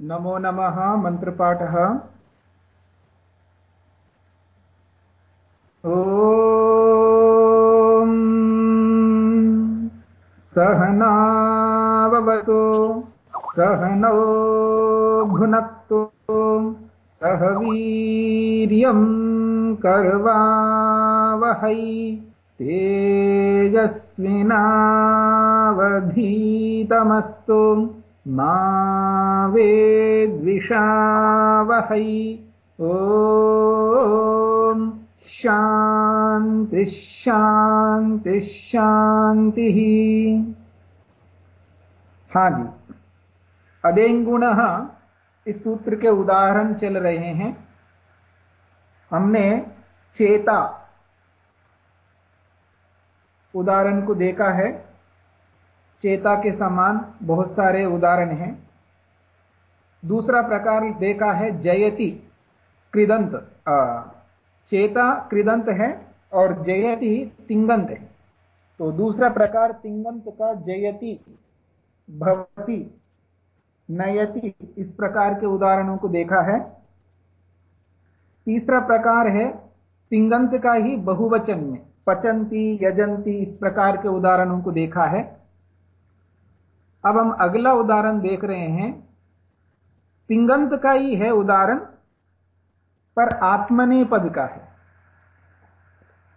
नमो नमः मन्त्रपाठः ॐ सहनावतु सहनौ भुनक्तु सह वीर्यम् कर्वावहै। तेजस्विनावधीतमस्तु मा वेद्विषावहै। ॐ शान्तिः शान्तिः हाँ जी। अदेंगुण इस सूत्र के उदाहरण चल रहे हैं। हमने चेता उदाहरण को देखा है। चेता के समान बहुत सारे उदाहरण हैं। दूसरा प्रकार देखा है, जयति कृदंत चेता कृदंत है और जयति तिंगंत है। तो दूसरा प्रकार तिंगंत का जयति, भवती, नयति, इस प्रकार के उदाहरणों को देखा है। तीसरा प्रकार है, तिंगंत का ही बहुवचन में। पचंती, यजंती, इस प्रकार के उदाहरणों को देखा है। अब हम अगला उदाहरण देख रहे हैं। तिंगंत का ही है उदाहरण, पर आत्मने पद का है।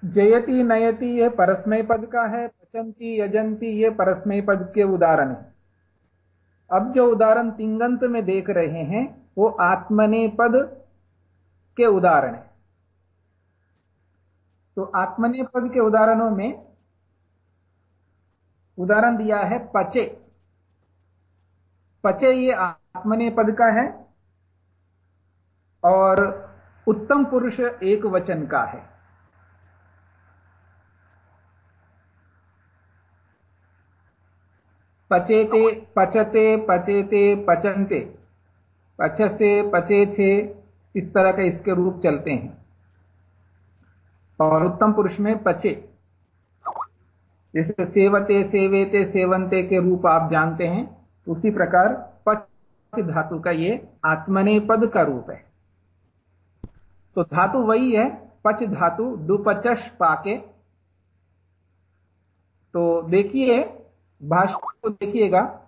जयति, नयति यह परस्मय पद का है, पचंती, यजंती ये परस्मय पद के उदाहरण है। अब जो उदाहरण तिंगंत में देख रहे हैं, वो आत्मने पद के उदाहरण है। तो आत्मने पद के उदाहरणों में उदाहरण दिया है पचे। पचे ये आत्मने पद का है और उत्तम पुरुष एक वचन का है। पचेते, पचते, पचेते, पचनते। पचसे पचे थे इस तरह का इसके रूप चलते हैं। और उत्तम पुरुष में पचे। जैसे सेवते, सेवेते, सेवंते के रूप आप जानते हैं, उसी प्रकार पच धातु का ये आत्मने पद का रूप है। तो धातु वही है, पच धातु दुपचश पाके। तो देखिए, भाष्य को देखिएगा।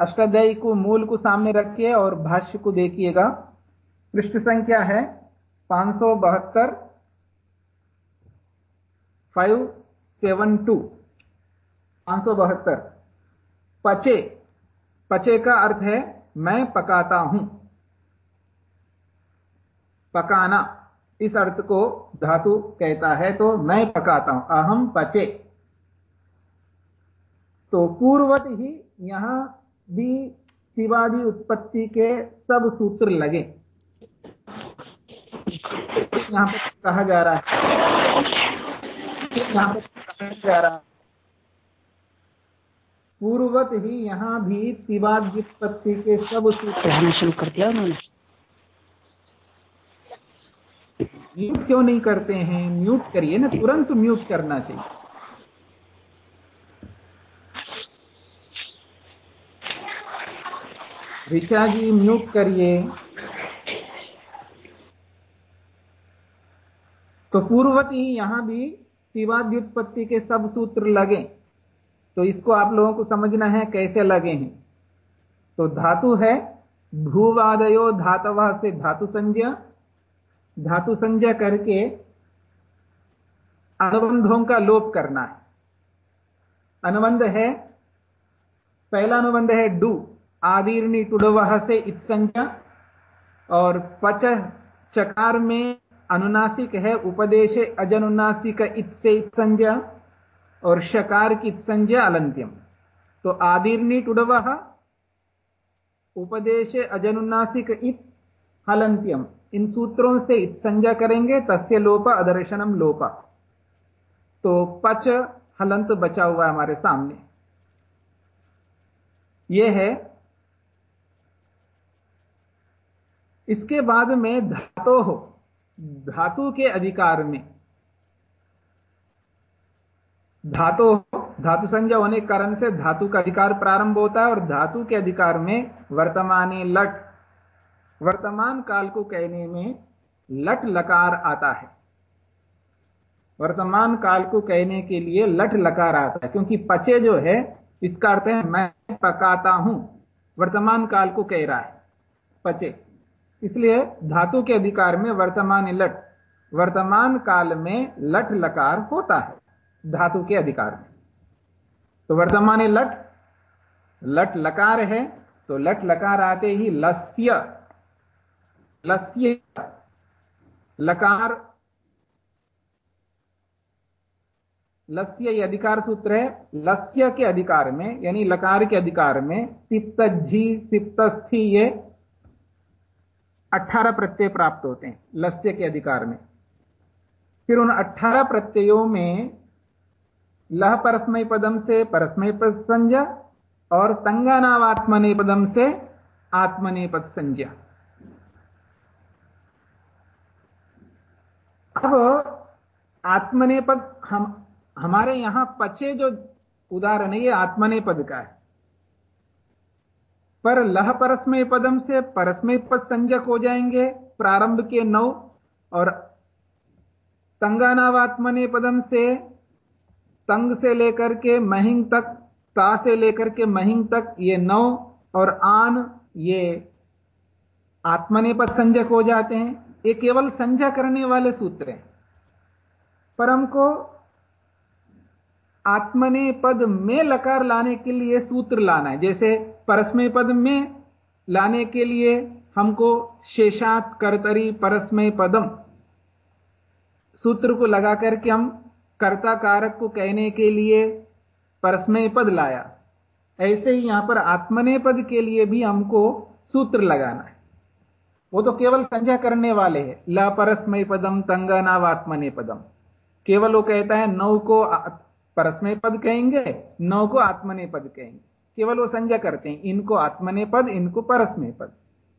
अष्टाध्यायी को मूल को सामने रखिए और भाष्य को देखिएगा। पृष्ठ संख्या है पाँच सौ बहत्तर फाइव सेवन टू पाँच सौ बहत्तर. पचे. पचे का अर्थ है, मैं पकाता हूँ. पकाना. इस अर्थ को धातु कहता है तो मैं पकाता हूँ. अहम पचे. तो पूर्वत ही यहाँ भी तिवादी उत्पत्ति के सब सूत्र लगे। यहाँ पर कहा जा रहा है जा रहा पूर्वत ही यहाँ भी तिवाद उत्पत्ति के सब सूत्र शुरू कर दिया उन्होंने। म्यूट क्यों नहीं करते हैं? म्यूट करिए ना तुरंत म्यूट करना चाहिए। ऋचा जी म्यूट करिए। तो पूर्वत ही यहाँ भी तिवाद्युत्पत्ति के सब सूत्र लगे। तो इसको आप लोगों को समझना है कैसे लगे हैं। तो धातु है, भूवादयो धातव से धातु संज्ञा। धातु संज्ञा करके अनुबंधों का लोप करना है। अनुबंध है, पहला अनुबंध है डू, आदीर्णी टुडवह से इत संज्ञा और पच चकार में अनुनासिक है, उपदेश अजनुनासिक इत से इत संज्ञा और शकार की संज्ञा अलंत्यम। तो आदीर्णी टुडवह उपदेश अजनुनासिक इत हलंत्यम। इन सूत्रों से इत संज्ञा करेंगे, तस्य लोप, अदर्शनम लोप। तो पच हलंत बचा हुआ है हमारे सामने। यह है। इसके बाद में धातो हो धातु के अधिकार में। धातु धातु संज्ञा होने के कारण से धातु का अधिकार प्रारंभ होता है और धातु के अधिकार में वर्तमान लट, वर्तमान काल को कहने में लट लकार आता है। वर्तमान काल को कहने के लिए लट लकार आता है, क्योंकि पचे जो है, इसका अर्थ है मैं पकाता हूँ। वर्तमान काल को कह रहा है, पचे। इसलिए धातु के अधिकार में वर्तमान लट, वर्तमान काल में लट लकार होता है, धातु के अधिकार में। तो वर्तमान लट लट लकार है तो लट लकार आते ही लस्य लस्य लकार, लस्य ये अधिकार सूत्र है, लस्य के अधिकार में, यानी लकार के अधिकार में सिप्तझी सिप्तस्थी ये अठारह प्रत्यय प्राप्त होते हैं, लस्य के अधिकार में। फिर उन अठारह प्रत्ययों में लह परस्मय पदम से परस्मय पद संज्ञा और तंगानावात्मने पदम से आत्मने पद संज्ञा अब आत्मने पद हम, हमारे यहाँ पचे जो उदाहरण है, ये आत्मने पद का है। पर लह परस्मय पदम से परस्मय पद संजक हो जाएँगे प्रारंभ के नौ और तंगानावात्मने पदम से तंग से लेकर के महिंग तक, ता से लेकर के महिंग तक ये नौ और आन ये आत्मनेपद संजक हो जाते हैं। ये केवल संजय करने वाले सूत्र हैं। पर हमको आत्मने पद में लकार लाने के लिए सूत्र लाना है। जैसे परस्मय पद में लाने के लिए हमको शेषात कर्तरी परस्मय पदम सूत्र को लगा करके हम कर्ता कारक को कहने के लिए परस्मय पद लाया। ऐसे ही यहाँ पर आत्मने पद के लिए भी हमको सूत्र लगाना है। वो तो केवल संज्ञा करने वाले हैं। ला परस्मय पदम तंगनावात्मने पदम केवल वो कहता है नौ को परस्मय पद कहेंगे, नौ को आत्मने पद कहेंगे। केवल वो संज्ञा करते हैं, इनको आत्मने पद, इनको परस्मय पद।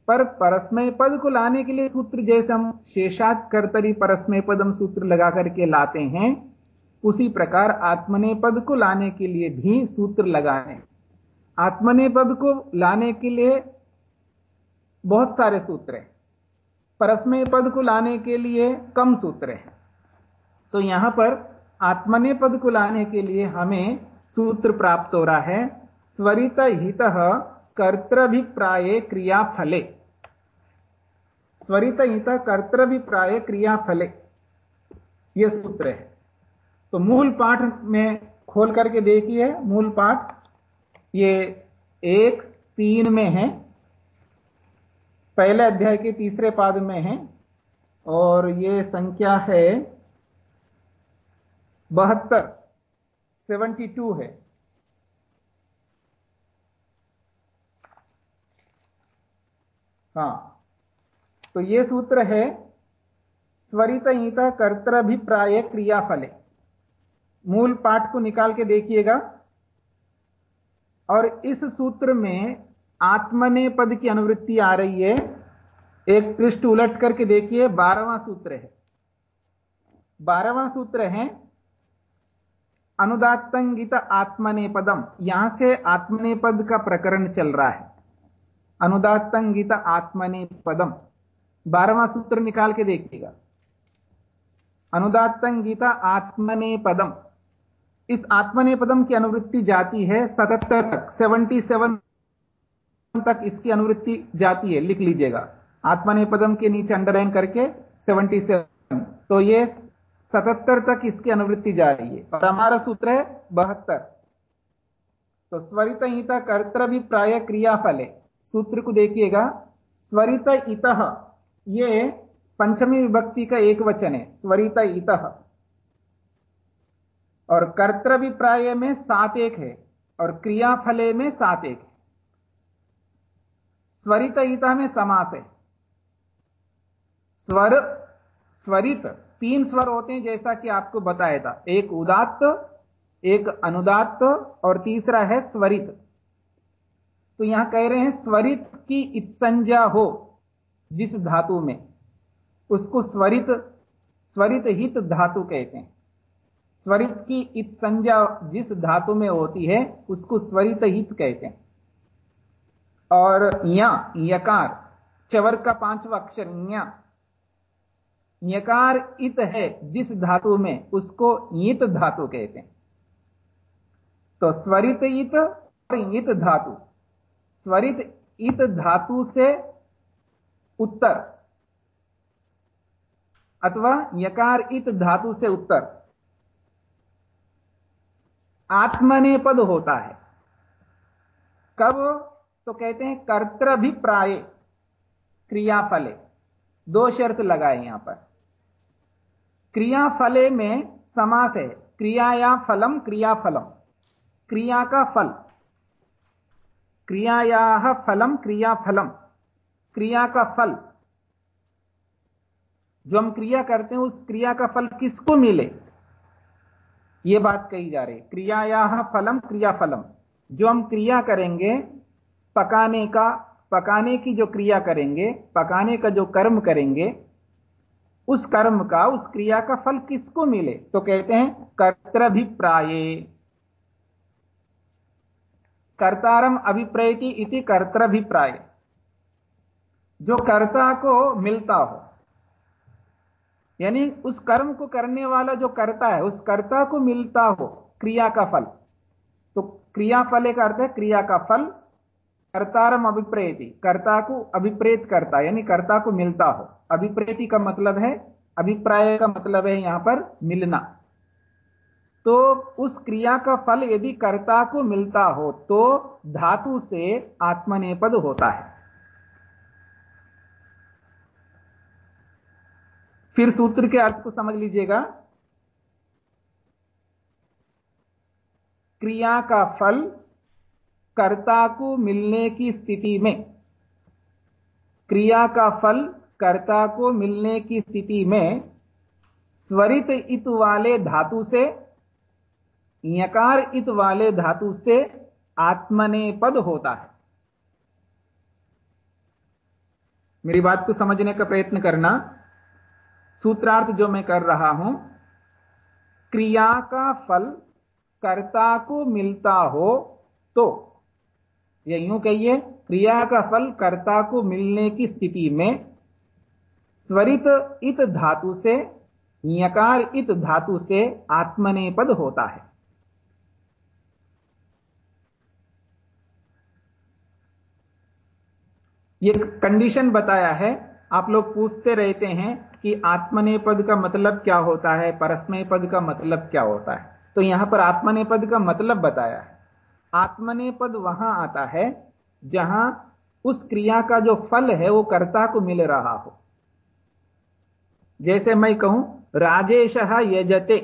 पर परस्मय पद को लाने के लिए सूत्र जैसे हम शेषात कर्तरी परस्मय पद हम सूत्र लगा करके लाते हैं, उसी प्रकार आत्मने पद को लाने के लिए भी सूत्र लगाए। आत्मने पद को लाने के लिए बहुत सारे सूत्र हैं। परस्मय पद को लाने के लिए कम सूत्र हैं। तो यहाँ पर आत्मने पद को लाने के लिए हमें सूत्र प्राप्त हो रहा है स्वरित हित कर्तभिप्राय क्रियाफले। स्वरित हित कर्तभिप्राय क्रियाफले। यह सूत्र है। तो मूल पाठ में खोल करके देखिए, मूल पाठ। ये एक, तीन में है। पहले अध्याय के तीसरे पाद में है। और ये संख्या है बहत्तर सेवेंटी टू है। हाँ। तो ये सूत्र है, स्वरित कर्तभिप्राय क्रियाफले। मूल पाठ को निकाल के देखिएगा। और इस सूत्र में आत्मने पद की अनुवृत्ति आ रही है। एक पृष्ठ उलट करके देखिए, बारहवां सूत्र है। बारहवां सूत्र है अनुदातंगित आत्मने पदम। यहाँ से आत्मने पद का प्रकरण चल रहा है। अनुदातंगित आत्मने पदम। बारहवां सूत्र निकाल के देखिएगा। अनुदातंगित आत्मने पदम। इस आत्मने पदम की अनुवृत्ति जाती है सतहत्तर तक सेवेंटी सेवन तक इसकी अनुवृत्ति जाती है। लिख लीजिएगा। आत्मने पदम के नीचे अंडरलाइन करके सेवेंटी सेवन। तो ये सतहत्तर तक इसकी अनुवृत्ति जा रही है। और हमारा सूत्र है बहत्तर। तो स्वरित कर्तव्य क्रियाफल। है सूत्र को देखिएगा। स्वरित इत, ये पंचमी विभक्ति का एक वचन है। स्वरित इत। और कर्तव्य में सात एक है, और क्रियाफले में सात एक है। स्वरित इत में समास है। स्वर, स्वरित तीन स्वर होते हैं, जैसा कि आपको बताया था। एक उदात्त, एक अनुदात्त, और तीसरा है स्वरित। तो यहाँ कह रहे हैं, स्वरित की इत्संज्ञा हो जिस धातु में। उसको स्वरित स्वरित हित धातु कहते हैं। स्वरित की इत संज्ञा जिस धातु में होती है, उसको स्वरित हित कहते हैं। और या, यकार, चवर का पांचवा अक्षर या यकार इत है जिस धातु में, उसको ईत धातु कहते हैं। तो स्वरित इत और ईत धातु। स्वरित इत धातु से उत्तर। अथवा यकार इत धातु से उत्तर। आत्मनेपद होता है। कब? तो कहते हैं कर्तभिप्राय। क्रियाफले। दो शर्त लगाए यहाँ पर। क्रियाफले में समास है। क्रिया या फलम, क्रियाफलम। क्रिया का फल। क्रियाया फलम क्रियाफलम। क्रिया का फल। जो हम क्रिया करते हैं, उस क्रिया का फल किसको मिले? यह बात कही जा रही क्रियाया फलम क्रिया फलम जो हम क्रिया करेंगे, पकाने का, पकाने की जो क्रिया करेंगे, पकाने का जो कर्म करेंगे, उस कर्म का, उस क्रिया का फल किसको मिले? तो कहते हैं, कर्तभिप्राय। कर्तारम अभिप्रेति इति कर्तभिप्राय। जो कर्ता को मिलता हो, यानी उस कर्म को करने वाला जो करता है, उस कर्ता को मिलता हो, क्रिया का फल। तो क्रिया फल का अर्थ है, क्रिया का फल कर्तारम अभिप्रेति, कर्ता को अभिप्रेत करता, यानी कर्ता को मिलता हो। अभिप्रेति का मतलब है, अभिप्राय का मतलब है यहाँ पर मिलना। तो उस क्रिया का फल यदि कर्ता को मिलता हो तो धातु से आत्मनेपद होता है। फिर सूत्र के अर्थ को समझ लीजिएगा। क्रिया का फल कर्ता को मिलने की स्थिति में, क्रिया का फल कर्ता को मिलने की स्थिति में, स्वरित इत वाले धातु से यकार इत वाले धातु से आत्मने पद होता है। मेरी बात को समझने का प्रयत्न करना। सूत्रार्थ जो मैं कर रहा हूँ, क्रिया का फल कर्ता को मिलता हो तो या यूँ कहिए, क्रिया का फल कर्ता को मिलने की स्थिति में स्वरित इत धातु से, यकार इत धातु से आत्मनेपद होता है। यह कंडीशन बताया है। आप लोग पूछते रहते हैं कि आत्मने पद का मतलब क्या होता है परस्मय पद का मतलब क्या होता है। तो यहाँ पर आत्मने पद का मतलब बताया है। आत्मने पद वहाँ आता है जहाँ उस क्रिया का जो फल है वो कर्ता को मिल रहा हो। जैसे मैं कहूँ, राजेश यजते।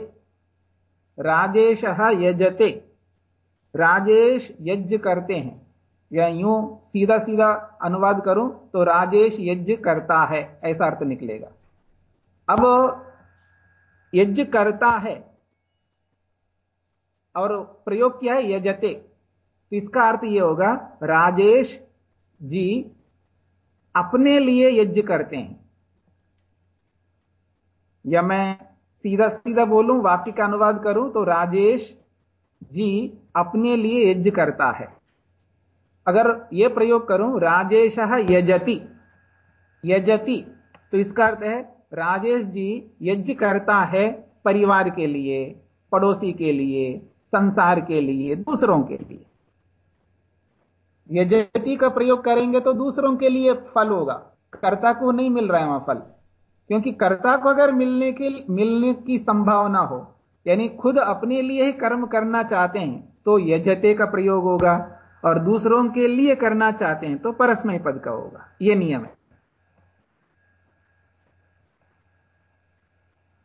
राजेश यजते। राजेश यज्ञ करते हैं। या यूँ सीधा सीधा अनुवाद करूँ तो राजेश यज्ञ करता है, ऐसा अर्थ निकलेगा। अब यज्ञ करता है और प्रयोग किया है यजते तो इसका अर्थ यह होगा, राजेश जी अपने लिए यज्ञ करते हैं। या मैं सीधा सीधा बोलूँ, वाक्य का अनुवाद करूँ तो राजेश जी अपने लिए यज्ञ करता है। अगर यह प्रयोग करूँ, राजेश यजति यजति तो इसका अर्थ है, राजेश जी यज्ञ करता है परिवार के लिए, पड़ोसी के लिए, संसार के लिए, दूसरों के लिए। यजति का प्रयोग करेंगे तो दूसरों के लिए फल होगा। कर्ता को नहीं मिल रहा है वहाँ फल, क्योंकि कर्ता को अगर मिलने के, मिलने की संभावना हो, यानी खुद अपने लिए ही कर्म करना चाहते हैं तो यजते का प्रयोग होगा। और दूसरों के लिए करना चाहते हैं तो परस्मय पद का होगा। यह नियम है।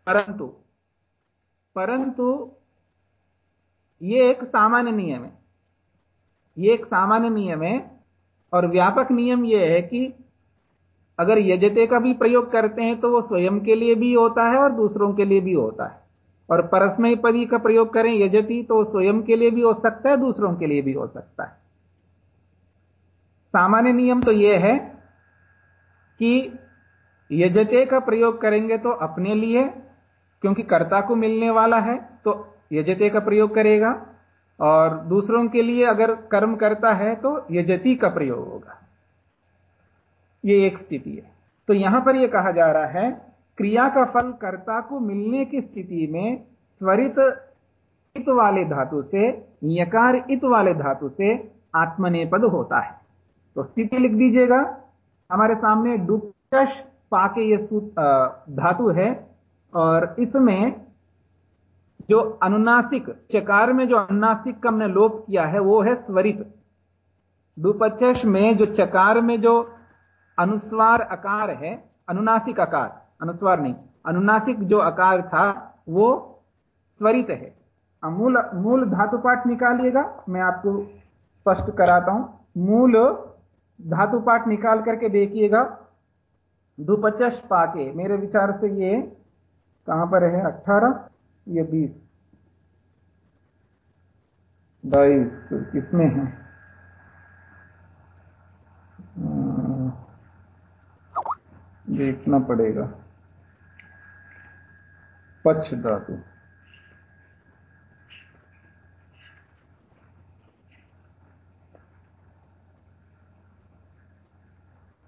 परंतु परंतु यह एक सामान्य नियम है। यह एक सामान्य नियम है और व्यापक नियम यह है कि अगर यजते का भी प्रयोग करते हैं तो वो स्वयं के लिए भी होता है और दूसरों के लिए भी होता है। और परस्मय पदी का प्रयोग करें यजति तो स्वयं के लिए भी हो सकता है, दूसरों के लिए भी हो सकता है। सामान्य नियम तो यह है कि यजते का प्रयोग करेंगे तो अपने लिए, क्योंकि कर्ता को मिलने वाला है तो यजते का प्रयोग करेगा। और दूसरों के लिए अगर कर्म करता है तो यजति का प्रयोग होगा। यह एक स्थिति है। तो यहाँ पर यह कहा जा रहा है, क्रिया का फल कर्ता को मिलने की स्थिति में स्वरित इत वाले धातु से, यकार इत वाले धातु से आत्मनेपद होता है। तो स्थिति लिख दीजिएगा। हमारे सामने डुपच पाके ये धातु है और इसमें जो अनुनासिक, चकार में जो अनुनासिक का हमने लोप किया है, वो है स्वरित। दुपचश में जो चकार में जो अनुस्वार आकार है, अनुनासिक आकार, अनुस्वार नहीं, अनुनासिक जो आकार था, वो स्वरित है। मूल मूल धातु पाठ निकालिएगा। मैं आपको स्पष्ट कराता हूँ। मूल धातु पाठ निकाल करके देखिएगा। दुपचश पाके, मेरे विचार से ये कहाँ पर है? अट्ठारह, ये बीस। बाईस तो किसमें है? देखना पड़ेगा। पक्ष धातु।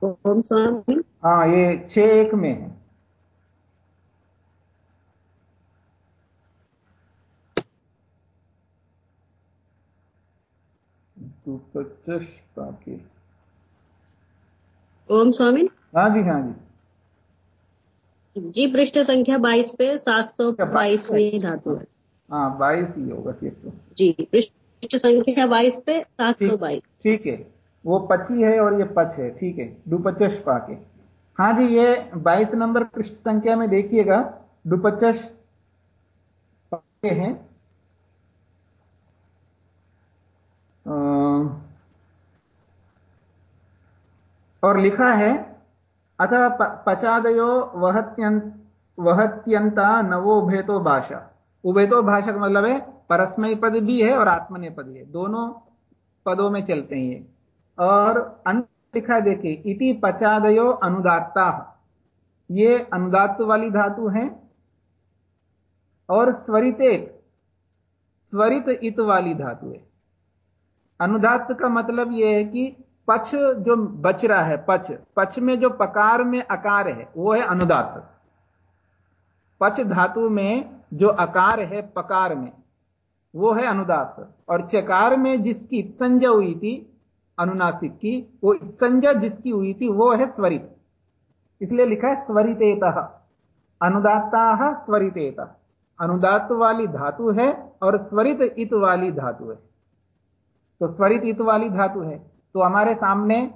हाँ? ये छ एक में है। ओम स्वामी। हाँ जी हाँ जी। जी पृष्ठ संख्या बाईस पे सात सौ बाईसवीं धातु है। हाँ बाईस ही होगा तो जी पृष्ठ संख्या बाईस पे सात सौ बाईस। ठीक है। वो पची है और ये पच है, ठीक है दुपचश पाके। हाँ जी, ये 22 नंबर पृष्ठ संख्या में देखिएगा दुपचश पाके हैं। और लिखा है अतः पचादयो वहत्यंत वहत्यंता नवो उभेतो भाषा। उभेतो भाषा का मतलब है परस्मय पद भी है और आत्मने पद भी है। दोनों पदों में चलते हैं ये। और लिखा देखिए इति पचादयो अनुदात्ता। ये अनुदात वाली धातु है और स्वरितेत स्वरित इत वाली धातु है। अनुदात का मतलब यह है कि पच जो बच रहा है, पच पच में जो पकार में आकार है, वो है अनुदात पच धातु में जो आकार है, पकार में, वो है अनुदात और चकार में जिसकी संजय हुई थी अनुनासिक की, वो संज्ञा जिसकी हुई थी, वो है स्वरित। इसलिए लिखा है स्वरितेत। अनुदाता स्वरितेत। अनुदात वाली धातु है और स्वरित इत वाली धातु है। तो स्वरित इत वाली धातु है। तो हमारे सामने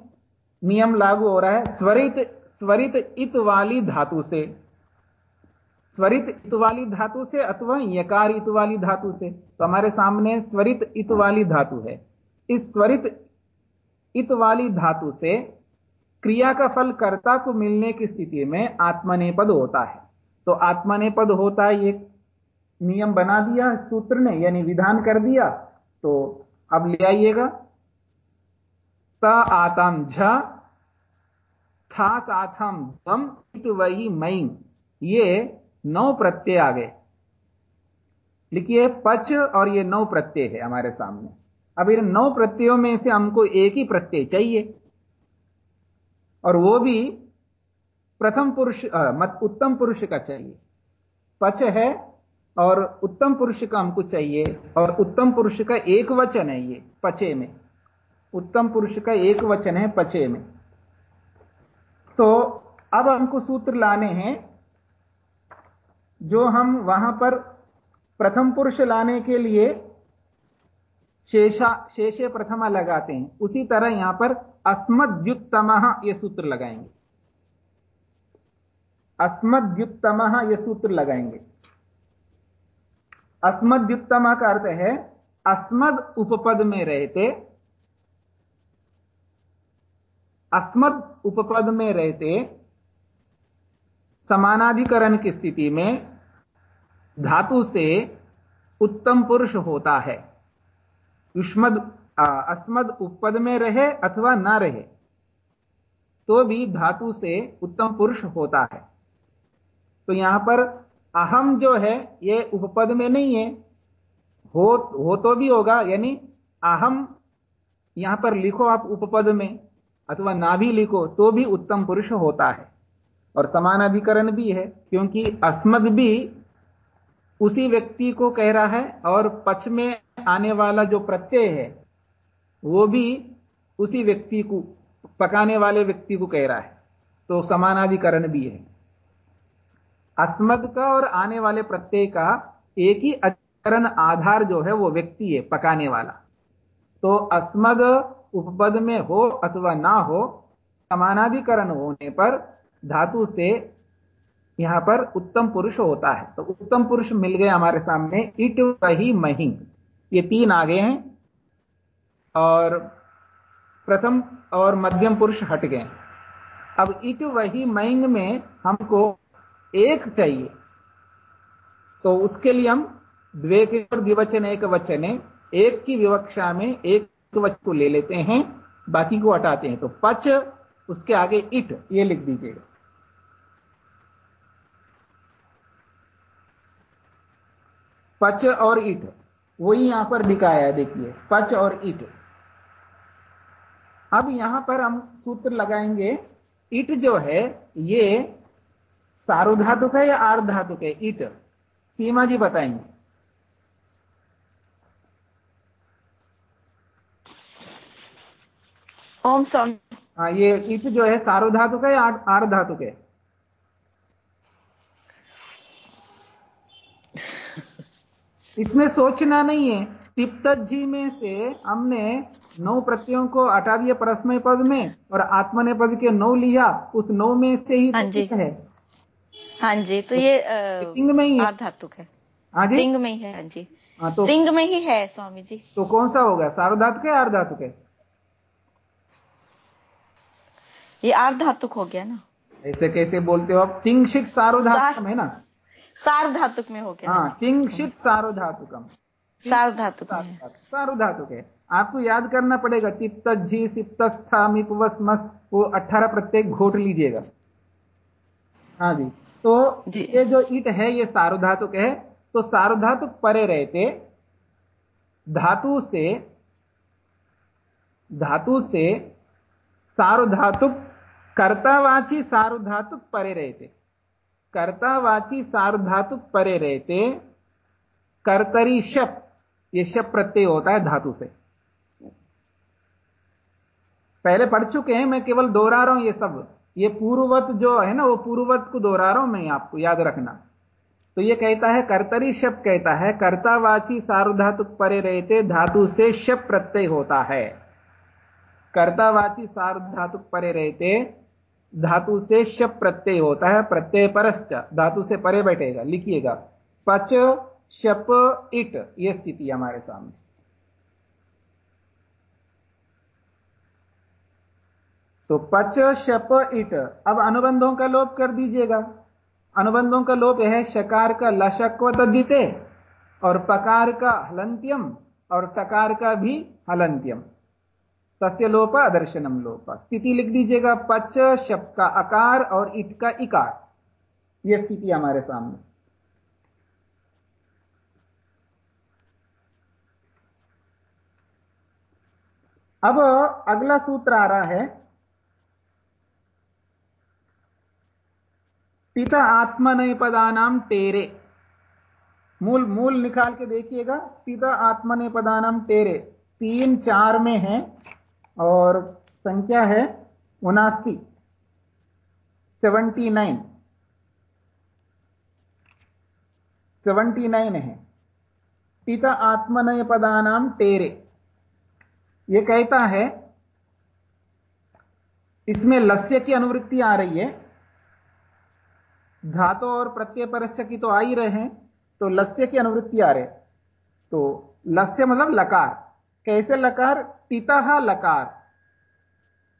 नियम लागू हो रहा है, स्वरित स्वरित इत वाली धातु से। स्वरित इत वाली धातु से अथवा यकार इत वाली धातु से। तो हमारे सामने स्वरित इत वाली धातु है। इस स्वरित इत वाली धातु से क्रिया का फल कर्ता को मिलने की स्थिति में आत्मनेपद होता है। तो आत्मनेपद होता है, ये नियम बना दिया, सूत्र ने, यानी विधान कर दिया तो अब ले आइएगा। त आतम झ, था साथम दम इट वही मई। ये नौ प्रत्यय आ गए। लिखिए, पच और ये नौ प्रत्यय है हमारे सामने। अब इन नौ प्रत्ययों में से हमको एक ही प्रत्यय चाहिए। और वो भी प्रथम पुरुष मत, उत्तम पुरुष का चाहिए। पच है और उत्तम पुरुष का हमको चाहिए। और उत्तम पुरुष का एक वचन है ये, पचे में। उत्तम पुरुष का एक वचन है पचे में। तो अब हमको सूत्र लाने हैं, जो हम वहाँ पर प्रथम पुरुष लाने के लिए शेषा, शेषे प्रथमा लगाते हैं। उसी तरह यहाँ पर अस्मद्युत्तम यह सूत्र लगाएँगे। अस्मद्युत्तम यह सूत्र लगाएँगे। अस्मद्युत्तम का अर्थ है, अस्मद उपपद में रहते, अस्मद उपपद में रहते, समानाधिकरण की स्थिति में धातु से उत्तम पुरुष होता है। युष्मद अस्मद उपद में रहे अथवा ना रहे तो भी धातु से उत्तम पुरुष होता है। तो यहाँ पर अहम जो है, ये उपपद में नहीं है। हो हो तो भी होगा, यानी अहम यहाँ पर लिखो आप उपपद में, अथवा ना भी लिखो तो भी उत्तम पुरुष होता है। और समान अधिकरण भी है, क्योंकि अस्मद भी उसी व्यक्ति को कह रहा है और पक्ष में आने वाला जो प्रत्यय है, वो भी उसी व्यक्ति को, पकाने वाले व्यक्ति को कह रहा है। तो समानाधिकरण भी है। अस्मद का और आने वाले प्रत्यय का एक ही अधिकरण आधार जो है, वो व्यक्ति है, पकाने वाला। तो अस्मद उपपद में हो अथवा ना हो, समानाधिकरण होने पर धातु से यहाँ पर उत्तम पुरुष होता है। तो उत्तम पुरुष मिल गए हमारे सामने, इट वही महिंग ये तीन आगे हैं और प्रथम और मध्यम पुरुष हट गए। अब इट वही महिंग में हमको एक चाहिए। तो उसके लिए हम द्वे के द्विवचन, एक वचन एक की विवक्षा में एक वचन को ले लेते हैं, बाकी को हटाते हैं। तो पच, उसके आगे इट, ये लिख दीजिएगा। पच और इट वही यहाँ पर दिखाया है देखिए पच और इट अब यहाँ पर हम सूत्र लगाएँगे इट जो है ये सार्वधातुक है या आर्धातुक है? इट सीमा जी बताएँगे। ओम स्वामी। हाँ ये इट जो है सार्वधातुक है या आर्धातुक है? इसमें सोचना नहीं है। तिप्त जी में से हमने नौ प्रत्ययों को हटा दिया परस्मय पद में और आत्मने पद के नौ लिया। उस नौ में से ही हाँ जी। है। हाँ जी तो ये तिंग में ही धातुक है। हाँ जी। तिंग में ही है हाँ जी। हाँ तो तिंग में ही है स्वामी जी। तो कौन सा होगा सार्वधातुक है आर्धातुक है? ये आर्धातुक हो गया ना। ऐसे कैसे बोलते हो आप? तिंगशित सार्वधातुकम है ना? सार्वधातुक में हो गया हाँ। तिंगशित सार्वधातुकम। सार्वधातुक सार्वधातुक है। आपको याद करना पड़ेगा तिप्त जी सिप्त स्थामिक वस्मस वो अट्ठारह प्रत्येक घोट लीजिएगा। हाँ जी। तो जी। ये जो ईट है ये सार्वधातुक है। तो सार्वधातुक परे रहते धातु से धातु से सार्वधातुक कर्तावाची सार्वधातुक परे रहते। कर्तावाची सार्वधातुक परे रहते, कर्तरी शप, ये शप प्रत्यय होता है धातु से। पहले पढ़ चुके हैं, मैं केवल दोहरा रहा हूँ ये सब। ये पूर्ववत जो है ना, वो पूर्ववत को दोहरा रहा हूँ मैं आपको, याद रखना। तो ये कहता है, कर्तरी शब्द कहता है, कर्तावाची सार्वधातुक परे रहते, धातु से शप प्रत्यय होता है। कर्तावाची सार्वधातुक परे रहते धातु से शप प्रत्यय होता है, प्रत्यय परश्च, धातु से परे बैठेगा, लिखिएगा। पच, शप, इट, ये स्थिति हमारे सामने। तो पच, शप, इट, अब अनुबंधों का लोप कर दीजिएगा। अनुबंधों का लोप है, शकार का लशक्व तद्दिते और पकार का हलंत्यम, और टकार का भी हलंत्यम। तस्य लोप अदर्शनम लोप। स्थिति लिख दीजिएगा पच शप का अकार और इट का इकार। यह स्थिति हमारे सामने। अब अगला सूत्र आ रहा है, पिता आत्मनय पदानाम टेरे। मूल मूल निकाल के देखिएगा, पिता आत्मनय पदानाम टेरे। तीन, चार में है। और संख्या है उनासी सेवेंटी नाइन। सेवेंटी नाइन है। पिता आत्मनय पदानाम टेरे। यह कहता है, इसमें लस्य की अनुवृत्ति आ रही है। धातु और प्रत्यय परस्य की तो आ ही रहे हैं तो लस्य की अनुवृत्ति आ रहे तो लस्य मतलब लकार। कैसे लकार? टिता लकार।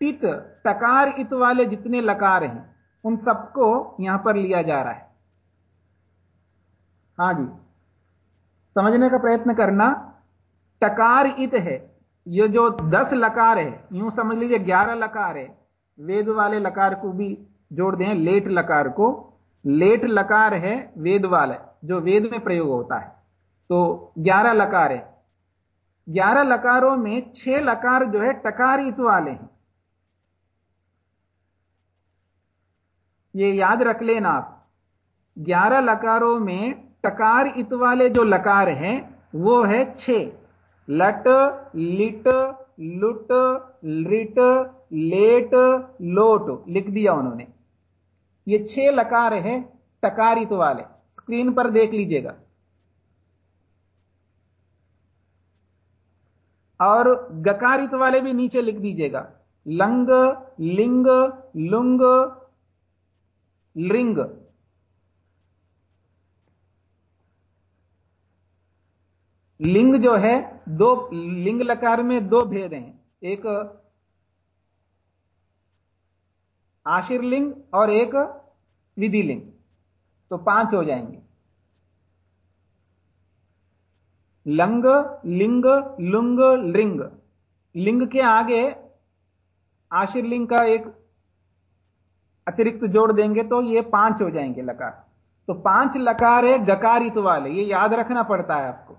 टित टकार इत वाले जितने लकार हैं, उन सबको यहाँ पर लिया जा रहा है। हाँ जी। समझने का प्रयत्न करना टकार इत है, ये जो दस लकार है, यूँ समझ लीजिए ग्यारह लकार है, वेद वाले लकार को भी जोड़ दें, लेट लकार को। लेट लकार है वेद वाला, जो वेद में प्रयोग होता है। तो ग्यारह लकार है ग्यारह लकारों में छह लकार जो है टकारित वाले हैं। ये याद रख लेना आप। ग्यारह लकारों में टकार इत वाले जो लकार हैं, वो है छ लट, लिट, लुट, लिट, लेट, लोट लिख दिया उन्होंने। ये छह लकार है टकारित वाले। स्क्रीन पर देख लीजिएगा। और गकारित वाले भी नीचे लिख दीजिएगा। लंग, लिंग, लुंग, लिंग। लिंग जो है, दो लिंग लकार में दो भेद हैं। एक आशीर्लिंग और एक विधिलिंग। तो पाँच हो जाएँगे। लंग, लिंग, लुंग, लिंग। लिंग के आगे आशीर्लिंग का एक अतिरिक्त जोड़ देंगे तो ये पाँच हो जाएँगे लकार। तो पाँच लकार है गकारित वाले, ये याद रखना पड़ता है आपको।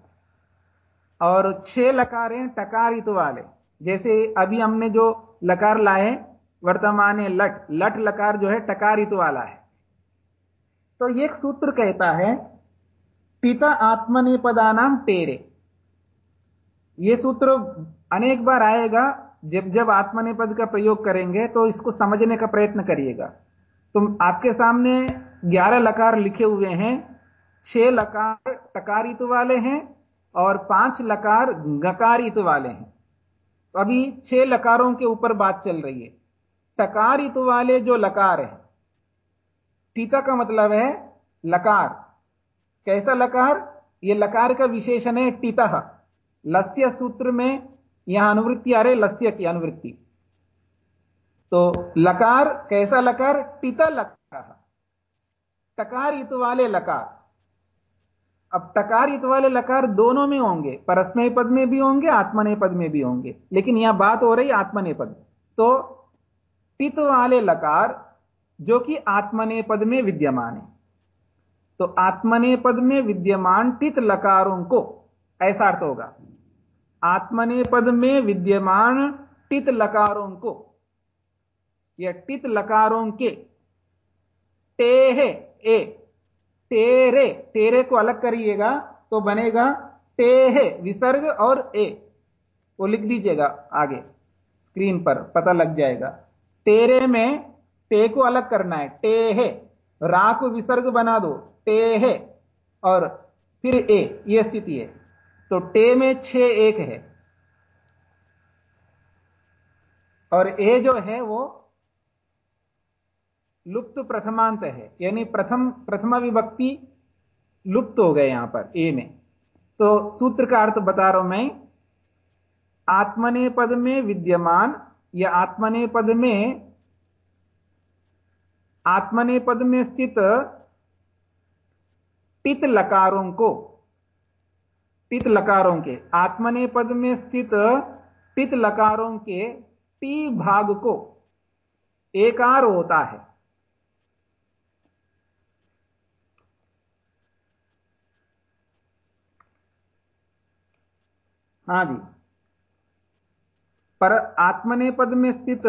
और छह लकार हैं टकारित वाले। जैसे अभी हमने जो लकार लाए वर्तमान है लट। लट लकार जो है टकारित वाला है। तो ये एक सूत्र कहता है पिता आत्मनिपदा नाम टेरे ये सूत्र अनेक बार आएगा, जब जब आत्मनिपद का प्रयोग करेंगे तो इसको समझने का प्रयत्न करिएगा। तो आपके सामने ग्यारह लकार लिखे हुए हैं, छह लकार टकारित वाले हैं, और पाँच लकार गकारित वाले हैं। तो अभी छह लकारों के ऊपर बात चल रही है। टकारित वाले जो लकार है टीका का मतलब है लकार। कैसा लकार? यह लकार का विशेषण है टीता। लस्य सूत्र में यहाँ अनुवृत्ति आ रहे लस्य की अनुवृत्ति। तो लकार, कैसा लकार? टीता लकार। इत वाले लकार। अब टकार इत वाले लकार दोनों में होंगे, परस्मय पद में भी होंगे, आत्मने पद में भी होंगे। लेकिन यहाँ बात हो रही आत्मने पद तो टित वाले लकार, जो कि आत्मने पद में विद्यमान है। तो आत्मने पद में विद्यमान टित लकारों को, ऐसा अर्थ होगा। आत्मने पद में विद्यमान टित लकारों को, या टित लकारों के, टेह, ए तेरे तेरे को अलग करिएगा तो बनेगा टेह, विसर्ग और ए, वो लिख दीजिएगा आगे, स्क्रीन पर पता लग जाएगा। तेरे में टे को अलग करना है, टेह, रा को विसर्ग बना दो टेह और फिर ए यह स्थिति है। तो टे में छ एक है। और ए जो है वो लुप्त प्रथमांत है। यानी प्रथम, प्रथमा विभक्ति लुप्त हो गए यहाँ पर, ए में। तो सूत्र का अर्थ बता रहा हूँ मैं। आत्मने पद में विद्यमान या आत्मने पद में, आत्मने पद में स्थित टित लकारों को। टित लकारों के, आत्मने पद में स्थित टित लकारों के टी भाग को एकार होता है। हाँ जी। पर आत्मने पद में स्थित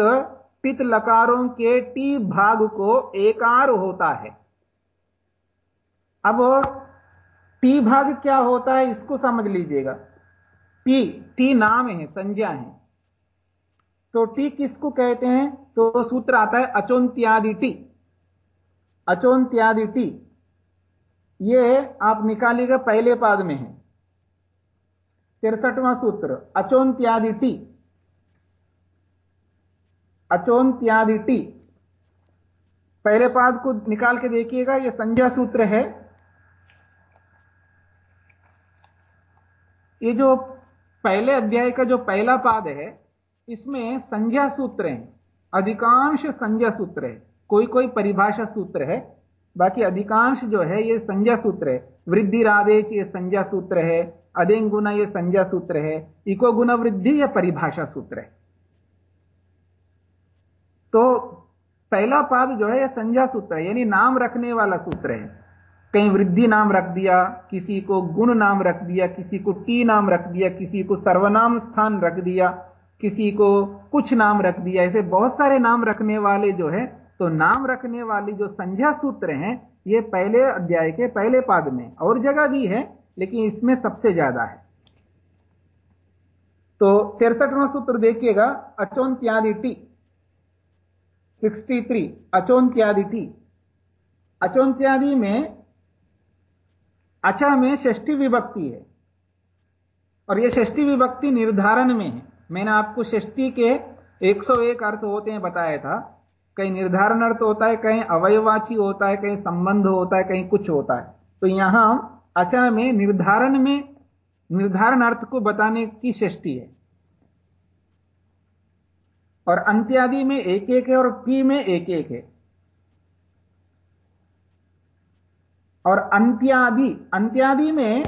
पित लकारों के टी भाग को एकार होता है। अब टी भाग क्या होता है इसको समझ लीजिएगा। टी टी नाम है, संज्ञा है। तो टी किसको कहते हैं? तो सूत्र आता है अचोन्त्यादि टी अचोन्त्यादि टी ये आप निकालिएगा पहले पाद में है। तिरसठवां सूत्र अचोन्त्यादि टी अचोन्त्यादि टी पहले पाद को निकाल के देखिएगा यह संज्ञा सूत्र है। ये जो पहले अध्याय का जो पहला पाद है, इसमें संज्ञा सूत्र है। अधिकांश संज्ञा सूत्र है। कोई कोई परिभाषा सूत्र है। बाकी अधिकांश जो है, ये संज्ञा सूत्र है। वृद्धि राधेच ये संज्ञा सूत्र है। अदेंग गुना ये संज्ञा सूत्र है। इको गुना वृद्धि यह परिभाषा सूत्र है। तो पहला पाद जो है यह संज्ञा सूत्र है। यानी नाम रखने वाला सूत्र है। कहीं वृद्धि नाम रख दिया, किसी को गुण नाम रख दिया, किसी को टी नाम रख दिया, किसी को सर्वनाम स्थान रख दिया, किसी को कुछ नाम रख दिया, ऐसे बहुत सारे नाम रखने वाले जो है तो नाम रखने वाली जो संज्ञा सूत्र हैं, ये पहले अध्याय के पहले पाद में और जगह भी है, लेकिन इसमें सबसे ज़्यादा है। तो तिरसठवां सूत्र देखिएगा अचोन्त्यादि टी 63 अचोन्त्यादि टी अचोन्त्यादि में अचा में षष्ठी विभक्ति है। और यह षष्ठी विभक्ति निर्धारण में है। मैंने आपको षष्ठी के 101 अर्थ होते हैं बताया था। कहीं निर्धारण अर्थ होता है, कहीं अवयवाची होता है, कहीं संबंध होता है, कहीं कुछ होता है। तो यहाँ अचा में निर्धारण में, निर्धारण अर्थ को बताने की षष्ठी है। और अंत्यादि में एक एक है और पी में एक एक है। और अंत्यादि अंत्यादि में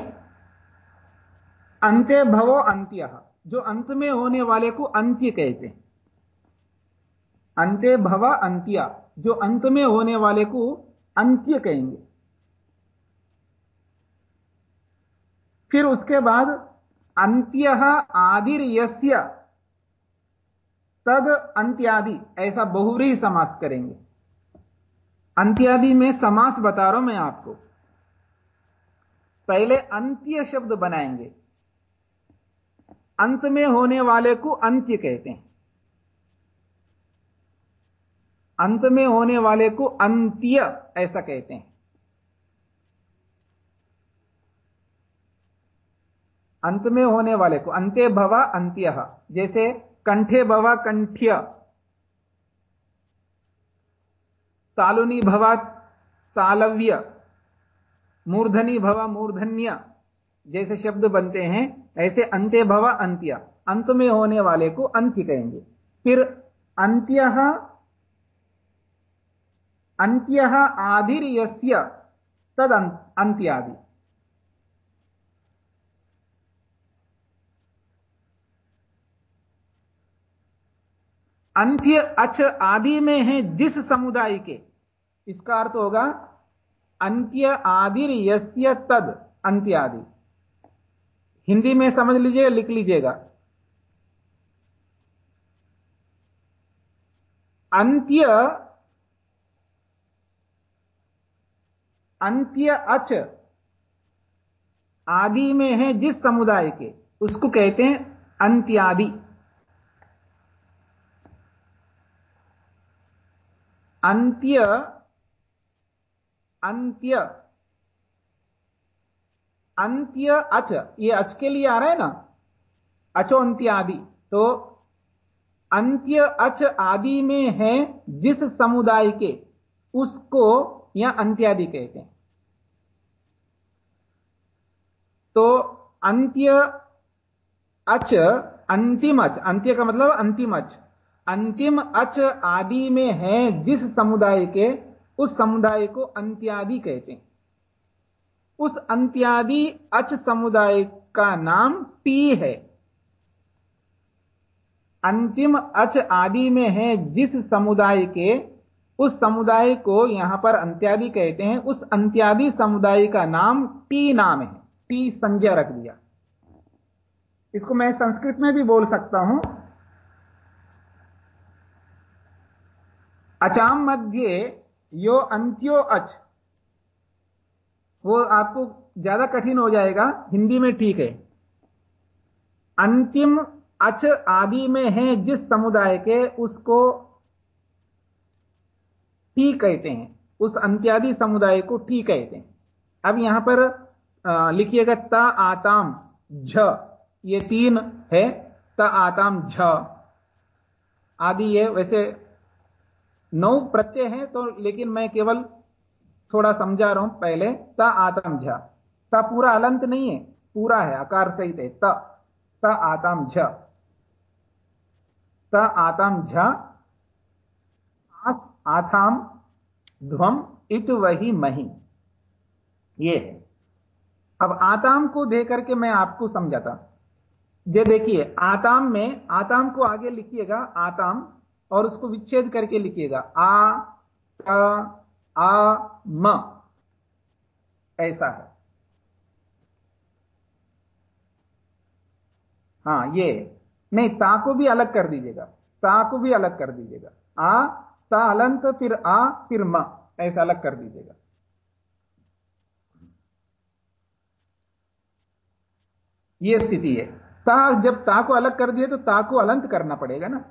अंत्य भवो अंत्य, जो अंत में होने वाले को अंत्य कहते हैं। अंत्य भव अंत्य, जो अंत में होने वाले को अंत्य कहेंगे। फिर उसके बाद अंत्य आदिर यस्य तद अंत्यादि, ऐसा बहुव्रीही समास करेंगे। अंत्यादि में समास बता रहा हूँ मैं आपको। पहले अंत्य शब्द बनाएँगे। अंत में होने वाले को अंत्य कहते हैं। अंत में होने वाले को अंत्य ऐसा कहते हैं। अंत में होने वाले को अंत्य भवा अंत्य जैसे कंठे भवा कंठ्य। तालुनी भवा तालव्य। मूर्धनी भवा, मूर्धन्य जैसे शब्द बनते हैं, ऐसे अंत्य भवा, अंत्य। अंत में होने वाले को अंत्य कहेंगे। फिर अंत्य अंत्य आधिर तद अंत्यादि। अंत्य अच आदि में है जिस समुदाय के, इसका अर्थ होगा अंत्य आदिर यस्य तद। अंत्यादि हिंदी में समझ लीजिए लिख लीजिएगा। अंत्य अंत्य अच आदि में है जिस समुदाय के, उसको कहते हैं अंत्यादि। अंत्य अंत्य। अंत्य अच, ये अच के लिए आ रहा है ना? अचो अंत्य आदि तो अंत्य अच आदि में है जिस समुदाय के, उसको या अंत्यादि कहते हैं। तो अंत्य अच, अंतिम अच, अंत्य का मतलब अंतिम अच। अंतिम अच आदि में है जिस समुदाय के उस समुदाय को अंत्यादि कहते हैं। उस अंत्यादि अच समुदाय का नाम टी है। अंतिम अच आदि में है जिस समुदाय के, उस समुदाय को यहाँ पर अंत्यादि कहते हैं। उस अंत्यादि समुदाय का नाम टी नाम है। टी संज्ञा रख दिया। इसको मैं संस्कृत में भी बोल सकता हूँ। अचाम मध्य यो अंत्यो अच। वो आपको ज़्यादा कठिन हो जाएगा, हिंदी में ठीक है। अंतिम अच आदि में है जिस समुदाय के, उसको टी कहते हैं। उस अंत्यादि समुदाय को टी कहते हैं। अब यहाँ पर लिखिएगा त आताम, झ। ये तीन है, त आताम, झ। आदि ये वैसे नौ प्रत्यय हैं तो लेकिन मैं केवल थोड़ा समझा रहा हूँ पहले, त आतम झ त पूरा अलंत नहीं है, पूरा है, आकार सहित है। त आतम झ आतम झ आथाम, ध्वम इत वही मही। ये है। अब आताम को दे करके मैं आपको समझाता। ये देखिए, आताम में, आताम को आगे लिखिएगा, आताम और उसको विच्छेद करके लिखिएगा। आ, त आ म। ऐसा है। हाँ ये। नहीं, ता को भी अलग कर दीजिएगा। ता को भी अलग कर दीजिएगा। आ, ता अलंत, फिर आ, फिर म। ऐसा अलग कर दीजिएगा। ये स्थिति है। ता, जब ता को अलग कर दिए तो ता को अलंत करना पड़ेगा ना।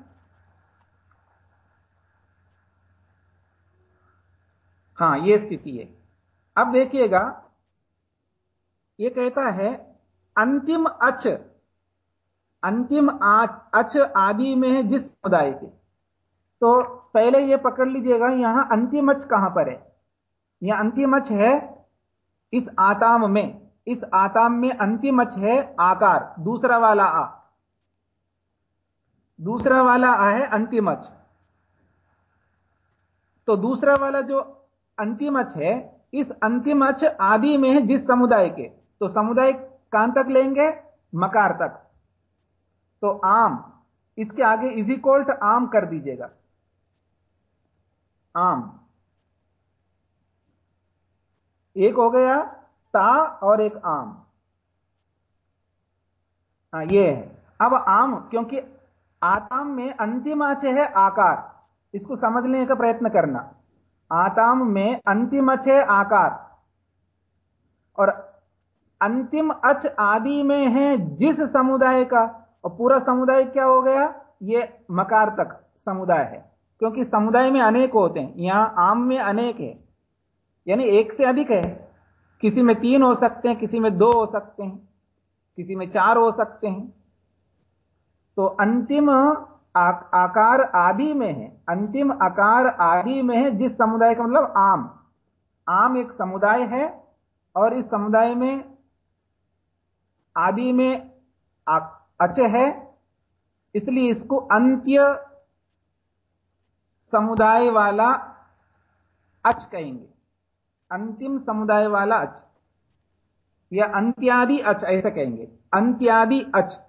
हाँ, ये स्थिति है। अब देखिएगा, ये कहता है, अंतिम अच अंतिम अच आदि में है जिस समुदाय के। तो पहले ये पकड़ लीजिएगा, यहाँ अंतिम अच कहाँ पर है? यह अंतिम अच है इस आताम में। इस आताम में अंतिम अच है आकार, दूसरा वाला आ। दूसरा वाला आ है अंतिम अच। तो दूसरा वाला जो अंतिम अच है। इस अंतिम अच आदि में है जिस समुदाय के। तो समुदाय कान तक लेंगे? मकार तक। तो आम, इसके आगे इज़ इक्वल आम कर दीजिएगा। आम। एक हो गया ता और एक आम। हाँ ये है। अब आम, क्योंकि आताम में अंतिम अच है आकार। इसको समझने का प्रयत्न करना। आताम में अंतिम अच है आकार। और अंतिम अच आदि में है जिस समुदाय का, और पूरा समुदाय क्या हो गया? ये मकार तक समुदाय है। क्योंकि समुदाय में अनेक होते हैं, यहाँ आम में अनेक है। यानी एक से अधिक है। किसी में तीन हो सकते हैं, किसी में दो हो सकते हैं, किसी में चार हो सकते हैं। तो अंतिम आ, आकार आदि में है अंतिम आकार आदि में है जिस समुदाय का मतलब आम। आम एक समुदाय है और इस समुदाय में आदि में अच है इसलिए इसको अंत्य समुदाय वाला अच कहेंगे। अंतिम समुदाय वाला अच या अंत्यादि अच ऐसा कहेंगे। अंत्यादि अच।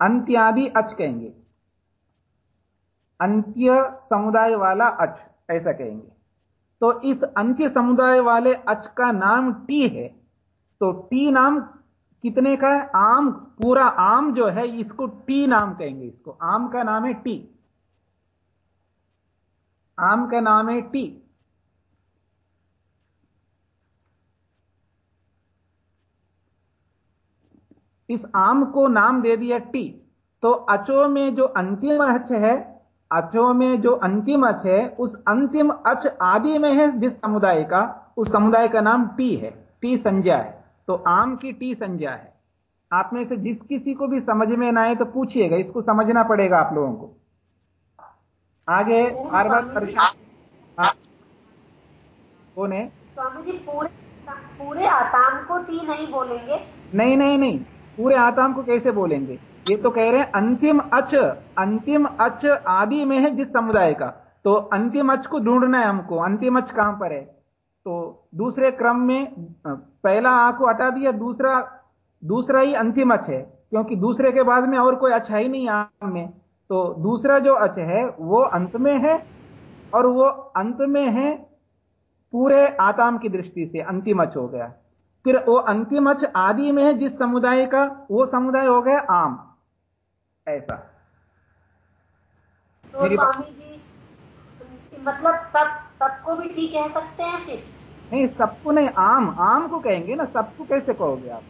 अंत्यादि अच कहेंगे। अंत्य समुदाय वाला अच, ऐसा कहेंगे। तो इस अंत्य समुदाय वाले अच का नाम टी है। तो टी नाम कितने का है? आम, पूरा आम जो है, इसको टी नाम कहेंगे इसको। आम का नाम है टी आम का नाम है टी इस आम को नाम दे दिया टी तो अचो में जो अंतिम अच है अचो में जो अंतिम अच है उस अंतिम अच आदि में है जिस समुदाय का उस समुदाय का नाम टी है टी संज्ञा है। तो आम की टी संज्ञा है। आप में से जिस किसी को भी समझ में ना आए तो पूछिएगा इसको समझना पड़ेगा आप लोगों को। आगे बार बार परेशान हाँ। कौन है? स्वामी जी पूरे पूरे आताम को टी नहीं बोलेंगे? नहीं नहीं नहीं। पूरे आताम को कैसे बोलेंगे? ये तो कह रहे हैं, अंतिम अच अंतिम अच आदि में है जिस समुदाय का। तो अंतिम अच को ढूंढना है हमको, अंतिम अच कहाँ पर है? तो दूसरे क्रम में पहला आ को हटा दिया, दूसरा दूसरा ही अंतिम अच है, क्योंकि दूसरे के बाद में और कोई अच है नहीं आम में। तो दूसरा जो अच है, वो अंत में है, और वो अंत में है पूरे आताम की दृष्टि से, अंतिम अच हो गया। फिर वो अंतिम अच आदि में है जिस समुदाय का, वो समुदाय हो गया आम। ऐसा। तो स्वामी जी मतलब सब सबको भी ठीक कह सकते हैं फिर? नहीं सबको नहीं आम आम को कहेंगे ना सबको कैसे कहोगे आप?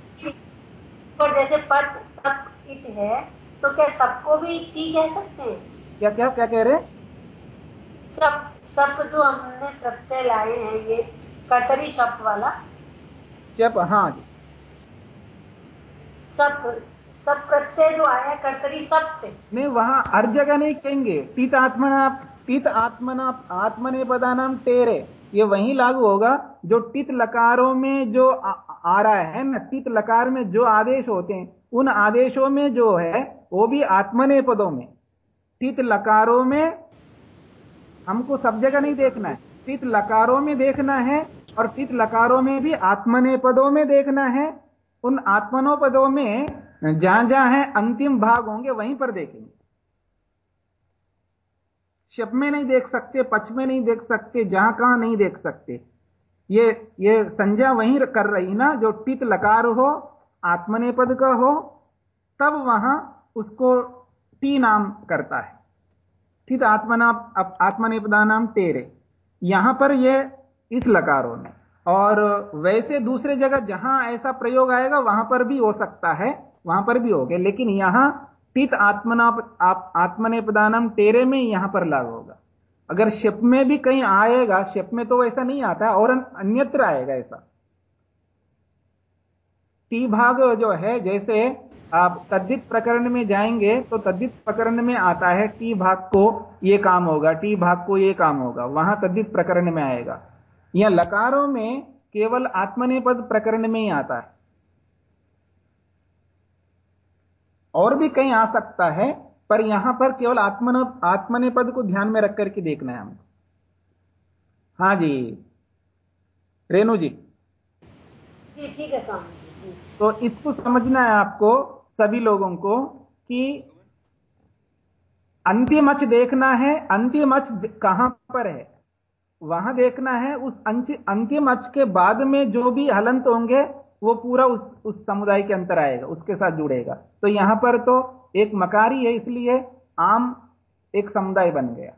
पर जैसे पट सब इत है तो क्या सबको भी ठीक कह सकते हैं? क्या क्या क्या कह रहे सब सब जो हमने प्रत्यय लाए हैं ये कटरी शब्द वाला। जब हाँ जी। सब सब प्रत्यय जो आया कर्तरी सबसे। नहीं वहाँ हर जगह नहीं कहेंगे। तीत आत्मना तीत आत्मना आत्मने पदानाम टेरे ये वहीं लागू होगा जो टित लकारों में जो आ, आ रहा है ना टित लकार में जो आदेश होते हैं उन आदेशों में जो है वो भी आत्मने पदों में। टित लकारों में हमको सब जगह नहीं देखना है। टित लकारों में देखना है और टित लकारों में भी आत्मने पदों में देखना है। उन आत्मनो पदों में जहाँ जहाँ है, अंतिम भाग होंगे, वहीं पर देखेंगे। शब में नहीं देख सकते पच में नहीं देख सकते, जहाँ कहाँ नहीं देख सकते। ये ये संज्ञा वहीं कर रही ना, जो टित लकार हो, आत्मनेपद का हो, तब वहाँ उसको टी नाम करता है। टित आत्मना आत्मनेपदा नाम तेरे। यहाँ पर ये इस लकारों में और वैसे दूसरे जगह जहाँ ऐसा प्रयोग आएगा, वहाँ पर भी हो सकता है। वहाँ पर भी हो गया, लेकिन यहाँ टित आत्मना आत्मने प्रदानम टेरे में यहाँ पर लागू होगा। अगर शिप में भी कहीं आएगा, शिप में तो ऐसा नहीं आता, और अन्यत्र आएगा ऐसा। टी भाग जो है, जैसे आप तद्दित प्रकरण में जाएँगे तो तद्दित प्रकरण में आता है, टी भाग को ये काम होगा, टी भाग को ये काम होगा, वहाँ तद्दित प्रकरण में आएगा। यह लकारों में केवल आत्मनेपद प्रकरण में ही आता है। और भी कहीं आ सकता है पर यहाँ पर केवल आत्मन आत्मने पद को ध्यान में रख करके देखना है हमको। हाँ जी। रेणु जी। ठीक है स्वामी तो इसको समझना है आपको सभी लोगों को कि अंतिम अच देखना है अंतिम अच कहाँ पर है? वहाँ देखना है उस अंतिम अच के बाद में जो भी हलंत होंगे वो पूरा उस उस समुदाय के अंतर आएगा उसके साथ जुड़ेगा। तो यहाँ पर तो एक मकारी है इसलिए आम एक समुदाय बन गया।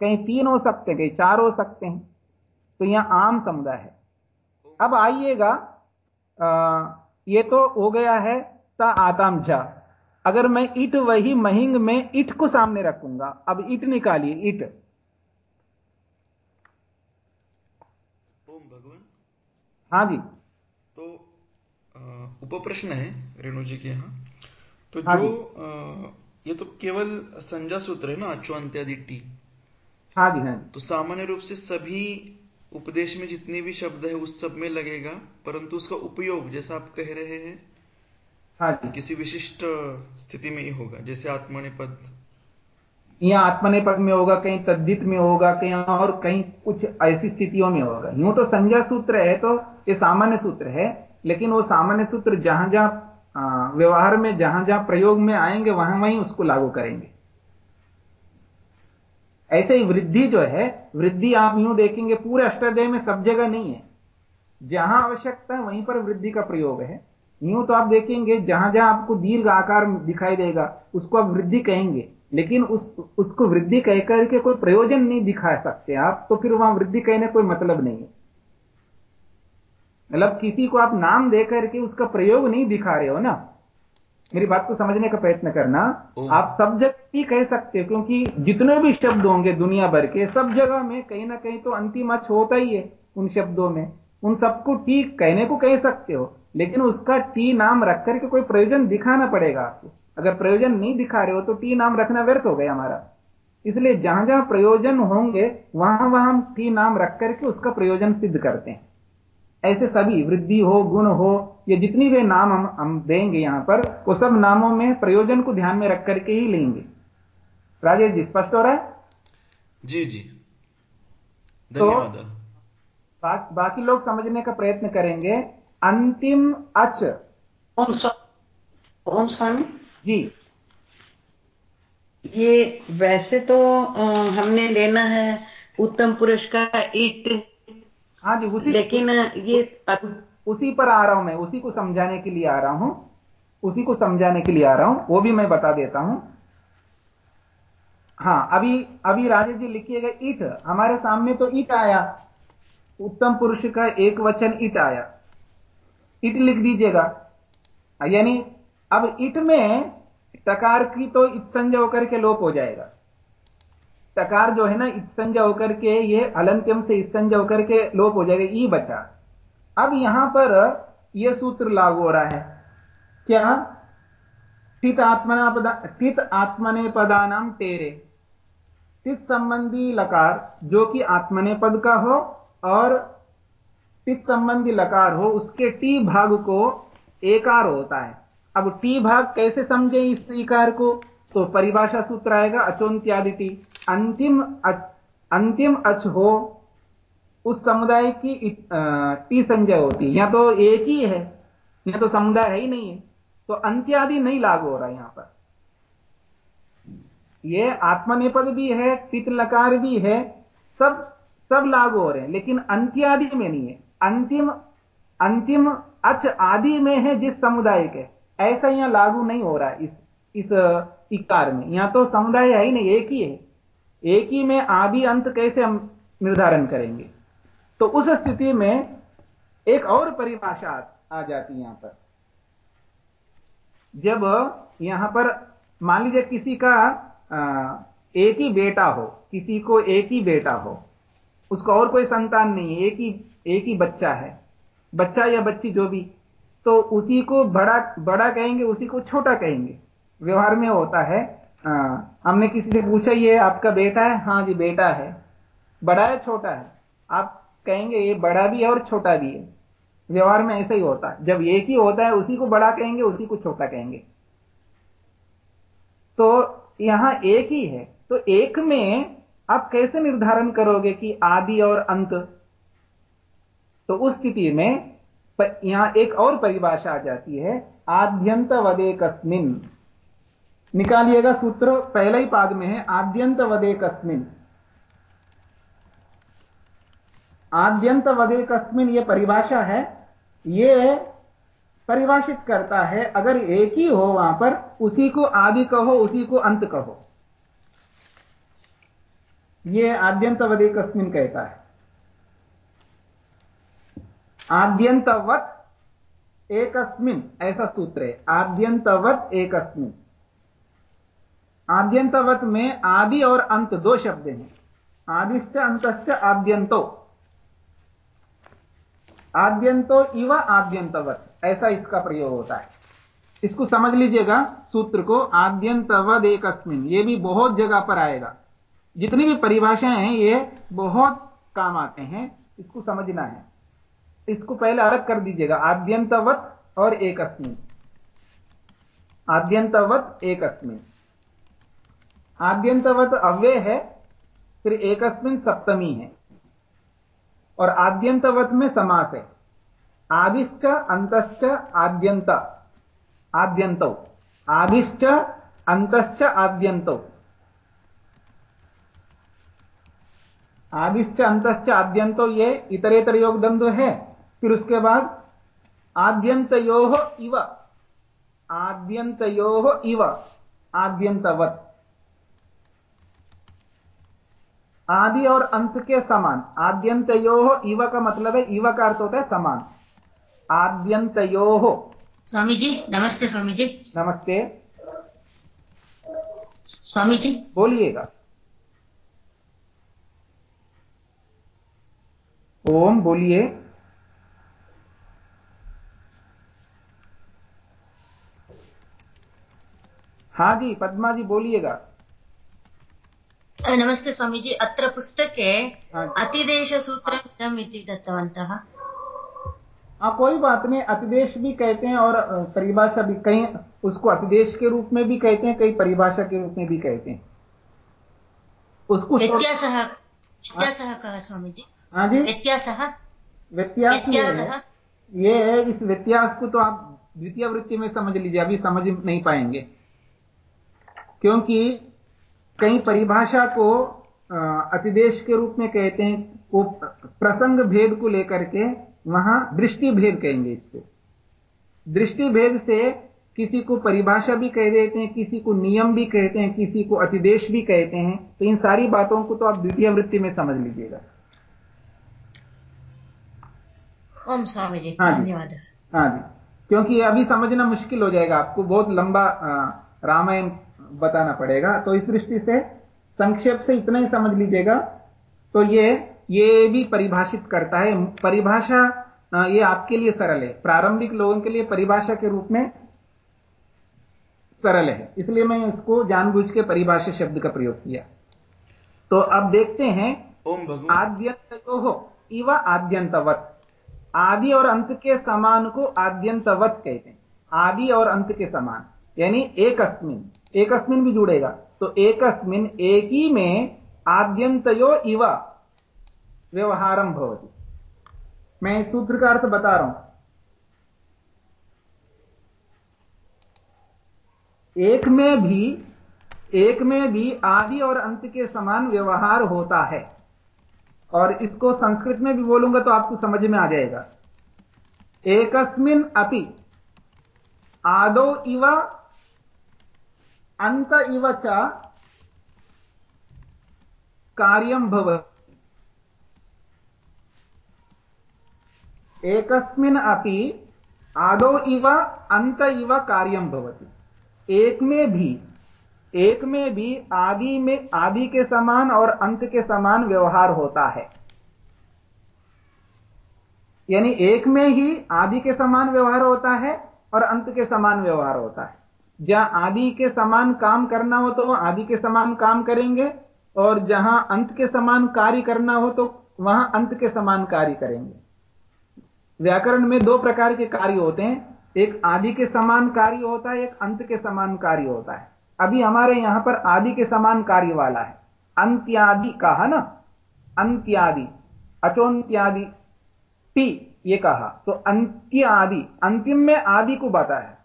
कहीं तीन हो सकते हैं कहीं चार हो सकते हैं तो यहाँ आम समुदाय है। अब आइएगा ये तो हो गया है ता आताम झा अगर मैं इट वही महिंग में इट को सामने रखूँगा अब इट निकालिए इट ओम भगवान। हाँ जी। उप प्रश्न है रेणु जी के यहाँ। तो हाँ जो आ, ये तो केवल संज्ञा सूत्र है ना अचो अंत्यादि टी। हाँ जी हाँ तो सामान्य रूप से सभी उपदेश में जितने भी शब्द है उस सब में लगेगा परंतु उसका उपयोग जैसा आप कह रहे हैं हाँ जी। किसी विशिष्ट स्थिति में ही होगा जैसे आत्मने पद यहाँ आत्मने पद में होगा कहीं तद्दित में होगा कहीं और कहीं कुछ ऐसी स्थितियों में होगा। यूँ तो संज्ञा सूत्र है तो ये सामान्य सूत्र है। लेकिन वो सामान्य सूत्र जहाँ जहाँ व्यवहार में जहाँ जहाँ प्रयोग में आएँगे, वहाँ वहीं उसको लागू करेंगे। ऐसे ही वृद्धि जो है, वृद्धि आप यूँ देखेंगे, पूरे अष्टाध्याय में सब जगह नहीं है। जहाँ आवश्यकता है, वहीं पर वृद्धि का प्रयोग है। यूँ तो आप देखेंगे, जहाँ जहाँ आपको दीर्घ आकार दिखाई देगा, उसको आप वृद्धि कहेंगे। लेकिन उस, उसको वृद्धि कहकर के कोई प्रयोजन नहीं दिखा सकते आप तो फिर वहाँ वृद्धि कहने कोई मतलब नहीं है। मतलब किसी को आप नाम देकर के उसका प्रयोग नहीं दिखा रहे हो ना? मेरी बात को समझने का प्रयत्न करना। आप सब जगह ही कह सकते हो क्योंकि जितने भी शब्द होंगे दुनिया भर के सब जगह में कहीं ना कहीं तो अंतिम अच्छ होता ही है उन शब्दों में। उन सबको टी कहने को कह सकते हो लेकिन उसका टी नाम रख करके कोई प्रयोजन दिखाना पड़ेगा आपको। अगर प्रयोजन नहीं दिखा रहे हो तो टी नाम रखना व्यर्थ हो गया हमारा। इसलिए जहाँ जहाँ प्रयोजन होंगे वहाँ वहाँ हम टी नाम रख करके उसका प्रयोजन सिद्ध करते हैं। ऐसे सभी वृद्धि हो गुण हो ये जितनी भी नाम हम हम देंगे यहाँ पर वो सब नामों में प्रयोजन को ध्यान में रख करके ही लेंगे। राजेश जी स्पष्ट हो रहा है? जी जी। तो बा, बाकी लोग समझने का प्रयत्न करेंगे। अंतिम अच। ओम स्वा- ओम स्वामी। जी। ये वैसे तो हमने लेना है उत्तम पुरुष का ईट हाँ जी उसी लेकिन ये उस, उसी पर आ रहा हूँ मैं उसी को समझाने के लिए आ रहा हूँ। उसी को समझाने के लिए आ रहा हूँ वो भी मैं बता देता हूँ। हाँ अभी अभी राजेश जी लिखिएगा ईट। हमारे सामने तो ईट आया। उत्तम पुरुष का एक वचन ईट आया। ईट लिख दीजिएगा। यानी अब ईट में टकार की तो इत्संज होकर के लोप हो जाएगा। टकार जो है ना इत्संज होकर के, ये अलंत्यम से इत्संज होकर के लोप हो जाएगा, ई बचा। अब यहाँ पर यह सूत्र लागू हो रहा है। क्या? टित आत्मना पदा, टित आत्मने पदानाम टेरे। टित संबंधी लकार, जो कि आत्मने पद का हो, और टित संबंधी लकार हो, उसके टी भाग को एकार होता है। अब टी भाग कैसे समझे इस इकार को? तो परिभाषा सूत्र आएगा अचोन्त्यादि टी अंतिम अंतिम अच हो, उस समुदाय की टी संजय होती यहाँ तो एक ही है, या तो समुदाय है ही नहीं है। तो अंत्यादि नहीं लागू हो रहा है यहाँ पर। यह आत्मनेपद भी है टित लकार भी है, सब सब लागू हो रहे हैं। लेकिन अंत्यादि में नहीं है। अंतिम अंतिम अच आदि में है जिस समुदाय के। ऐसा यहाँ लागू नहीं हो रहा है। इस इस इकार में। यहाँ तो समुदाय है ही नहीं, एक ही है। एक ही में आदि अंत कैसे हम निर्धारण करेंगे? तो उस स्थिति में एक और परिभाषा आ जाती है यहाँ पर। जब यहाँ पर मान लीजिए किसी का एक ही बेटा हो, किसी को एक ही बेटा हो, उसको और कोई संतान नहीं है, एक ही एक ही बच्चा है, बच्चा या बच्ची जो भी तो उसी को बड़ा बड़ा कहेंगे, उसी को छोटा कहेंगे। व्यवहार में होता है। आ, हमने किसी से पूछा ये आपका बेटा है? हाँ जी बेटा है। बड़ा है छोटा है? आप कहेंगे ये बड़ा भी है और छोटा भी है। व्यवहार में ऐसा ही होता है। जब एक ही होता है उसी को बड़ा कहेंगे उसी को छोटा कहेंगे। तो यहाँ एक ही है। तो एक में आप कैसे निर्धारण करोगे कि आदि और अंत? तो उस स्थिति में यहाँ एक और परिभाषा आ जाती है आद्यंत वदे कस्मिन निकालिएगा सूत्र, पहले ही पाद में है आद्यंत वदे कस्मिन। आद्यंत वदे कस्मिन यह परिभाषा है यह परिभाषित करता है, अगर एक ही हो वहाँ पर, उसी को आदि कहो, उसी को अंत कहो। यह आद्यंतवदे कस्मिन कहता है। आद्यंतवत एकस्मिन, ऐसा सूत्र है, आद्यंतवत एकस्मिन। आद्यंतवत में आदि और अंत दो शब्द हैं। आदिश्च अंतश्च आद्यंतो। आद्यंतो इव आद्यंतवत। ऐसा इसका प्रयोग होता है। इसको समझ लीजिएगा सूत्र को आद्यंतवद एक ये भी बहुत जगह पर आएगा। जितनी भी परिभाषाएँ हैं, ये बहुत काम आते हैं। इसको समझना है। इसको पहले अलग कर दीजिएगा। आद्यंतवत और एकस्मिन। आद्यंतवत, एकस्मिन। आद्यंतवत अव्यय है, फिर एकस्मिन सप्तमी है। और आद्यंतवत में समास है। आदिश्च, अंतश्च, आद्यंत। आद्यंत। आदिश्च, अंतश्च, आद्यंत। आदिश्च, अंतश्च, आद्यंत ये इतरेतर योग द्वंद्व है। फिर उसके बाद आद्यंतो इव। आद्यंतो इव। आद्यंतवत। आदि और अंत के समान। आद्यंतो इव का मतलब है इव का अर्थ होता है समान। आद्यंतयोः। स्वामी जी नमस्ते स्वामी जी नमस्ते। स्वामी जी बोलिएगा। ओम बोलिए। हाँ जी पद्मा जी बोलिएगा। नमस्ते स्वामी जी अत्र पुस्तके हाँ अतिदेशसूत्रम् इति दत्तवन्तः। हाँ कोई बात नहीं अतिदेश भी कहते हैं और परिभाषा भी कहीं उसको अतिदेश के रूप में भी कहते हैं कई परिभाषा के रूप में भी कहते हैं। उसको व्यत्यासः व्यत्यासः कः स्वामी जी हाँ जी। व्यत्यासः? है। ये है इस व्यत्यास को तो आप द्वितीय वृत्ति में समझ लीजिए अभी समझ नहीं पाएँगे। क्योंकि कई परिभाषा को अतिदेश के रूप में कहते हैं वो प्रसंग भेद को लेकर के वहाँ दृष्टि भेद कहेंगे इसको। दृष्टि भेद से किसी को परिभाषा भी कह देते हैं किसी को नियम भी कहते हैं किसी को अतिदेश भी कहते हैं। तो इन सारी बातों को तो आप द्वितीय वृत्ति में समझ लीजिएगा। ओम स्वामी जी। हाँ धन्यवाद। हाँ जी। क्योंकि अभी समझना मुश्किल हो जाएगा आपको बहुत लंबा रामायण बताना पड़ेगा। तो इस दृष्टि से संक्षेप से इतना ही समझ लीजिएगा। तो ये ये भी परिभाषित करता है। परिभाषा ये आपके लिए सरल है। प्रारंभिक लोगों के लिए परिभाषा के रूप में सरल है। इसलिए मैं इसको जानबूझ के परिभाषा शब्द का प्रयोग किया। तो अब देखते हैं। आद्यंत हो इवा आद्यंतवत। आदि और अंत के समान को आद्यंतवत कहते हैं। आदि और अंत के समान यानी एक अस्मिन एक अस्मिन भी जुड़ेगा। तो एक अस्मिन एक ही में आद्यंतयो इवा व्यवहारम भवती। मैं इस सूत्र का अर्थ बता रहा हूँ। एक में भी, एक में भी आदि और अंत के समान व्यवहार होता है। और इसको संस्कृत में भी बोलूँगा तो आपको समझ में आ जाएगा। एकस्मिन अपि आदो इव अंत इव च कार्यं भवति एकस्मिन अपि आदो इव अंत इव कार्यं भवति। एक में भी एक में भी आदि में, आदि के समान और अंत के समान व्यवहार होता है। यानी एक में ही आदि के समान व्यवहार होता है और अंत के समान व्यवहार होता है। जहाँ आदि के समान काम करना हो तो आदि के समान काम करेंगे, और जहाँ अंत के समान कार्य करना हो तो वहाँ अंत के समान कार्य करेंगे। व्याकरण में दो प्रकार के कार्य होते हैं। एक आदि के समान कार्य होता है, एक अंत के समान कार्य होता है। अभी हमारे यहाँ पर आदि के समान कार्य वाला है। अंत्यादि कहा ना? अंत्यादि, अचोन्त्यादि, पी, ये कहा। तो अंत्य आदि अंतिम में आदि को बताया।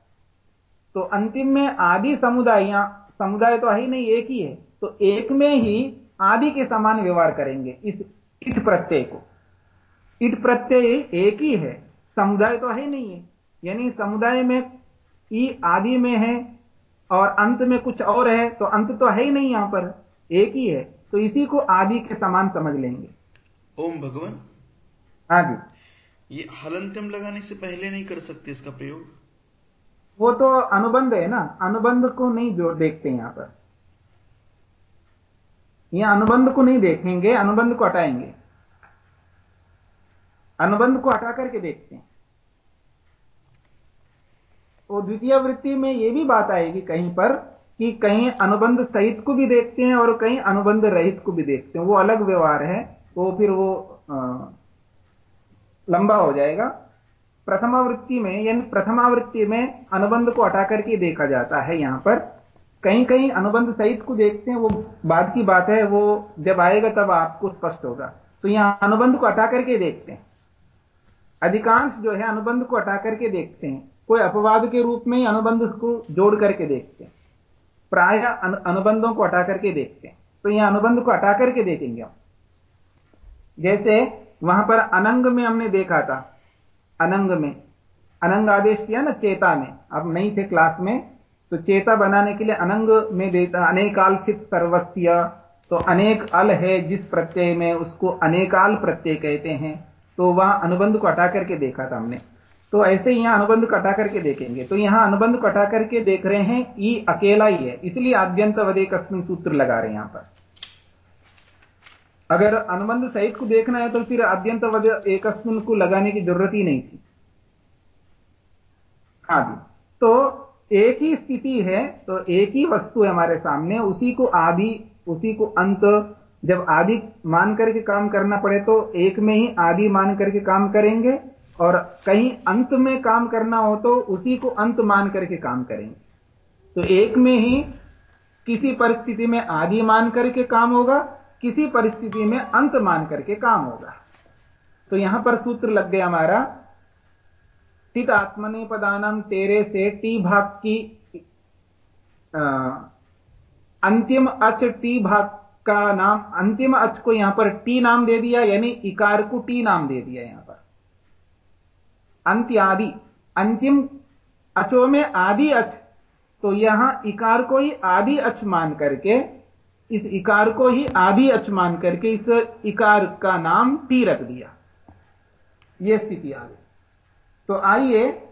तो अंतिम में आदि समुदाय समुदाय तो ही नहीं एक ही है। तो एक में ही आदि के समान व्यवहार करेंगे इस इट प्रत्यय को। इट प्रत्यय एक ही है समुदाय तो है नहीं है। यानी समुदाय में ई आदि में है और अंत में कुछ और है तो अंत तो है ही नहीं यहाँ पर एक ही है। तो इसी को आदि के समान समझ लेंगे। ओम भगवान। हाँ जी। ये हलंत्यम लगाने से पहले नहीं कर सकते इसका प्रयोग? वो तो अनुबंध है ना अनुबंध को नहीं जो देखते यहाँ पर। यहाँ अनुबंध को नहीं देखेंगे अनुबंध को हटाएँगे। अनुबंध को हटा करके देखते हैं। वो द्वितीय वृत्ति में यह भी बात आएगी कहीं पर कि कहीं अनुबंध सहित को भी देखते हैं और कहीं अनुबंध रहित को भी देखते हैं। वो अलग व्यवहार है वो फिर वो आ, लंबा हो जाएगा। प्रथमावृत्ति में, यानी प्रथमावृत्ति में अनुबंध को हटा करके देखा जाता है यहाँ पर। कहीं कहीं अनुबंध सहित को देखते हैं, वो बाद की बात है, वो जब आएगा तब आपको स्पष्ट होगा। तो यहाँ अनुबंध को हटा करके देखते हैं। अधिकांश जो है अनुबंध को हटा करके देखते हैं। कोई अपवाद के रूप में ही अनुबंध को जोड़ करके देखते हैं। प्राय अनुबंधों को हटा करके देखते हैं। तो यह अनुबंध को हटा करके देखेंगे हम। जैसे वहाँ पर अनंग में हमने देखा था। अनंग में। अनंग आदेश किया ना चेता में अब नहीं थे क्लास में तो चेता बनाने के लिए अनंग में देता अनेकालशित सर्वस्या तो अनेक अल है जिस प्रत्यय में उसको अनेकाल प्रत्यय कहते हैं तो वह अनुबंध को हटा करके देखा था हमने। तो ऐसे ही यहाँ अनुबंध कटा करके देखेंगे। तो यहाँ अनुबंध कटा करके देख रहे हैं, ई अकेला ही है। इसलिए आद्यंत वधे कस्मिन सूत्र लगा रहे हैं यहाँ पर। अगर अनुबंध सहित को देखना है तो फिर आद्यंत वध एकस्मिन को लगाने की ज़रूरत ही नहीं थी। हाँ जी तो एक ही स्थिति है तो एक ही वस्तु है हमारे सामने, उसी को आदि, उसी को अंत, जब आदि मान करके काम करना पड़े तो एक में ही आदि मान करके काम करेंगे, और कहीं अंत में काम करना हो तो उसी को अंत मान करके काम करेंगे। तो एक में ही किसी परिस्थिति में आदि मान करके काम होगा किसी परिस्थिति में अंत मान करके काम होगा। तो यहाँ पर सूत्र लग गया हमारा, टित आत्मने पदानम तेरे से टी भाग की अंतिम अच टी भाग का नाम, अंतिम अच को यहाँ पर टी नाम दे दिया, यानी इकार को टी नाम दे दिया यहाँ पर। अंत्यादि, अंतिम अचो में आदि अच तो यहाँ इकार को ही आदि अच मान करके इस इकार को ही आदि अच मान करके इस इकार का नाम टी रख दिया। यह स्थिति आ गई। तो आइए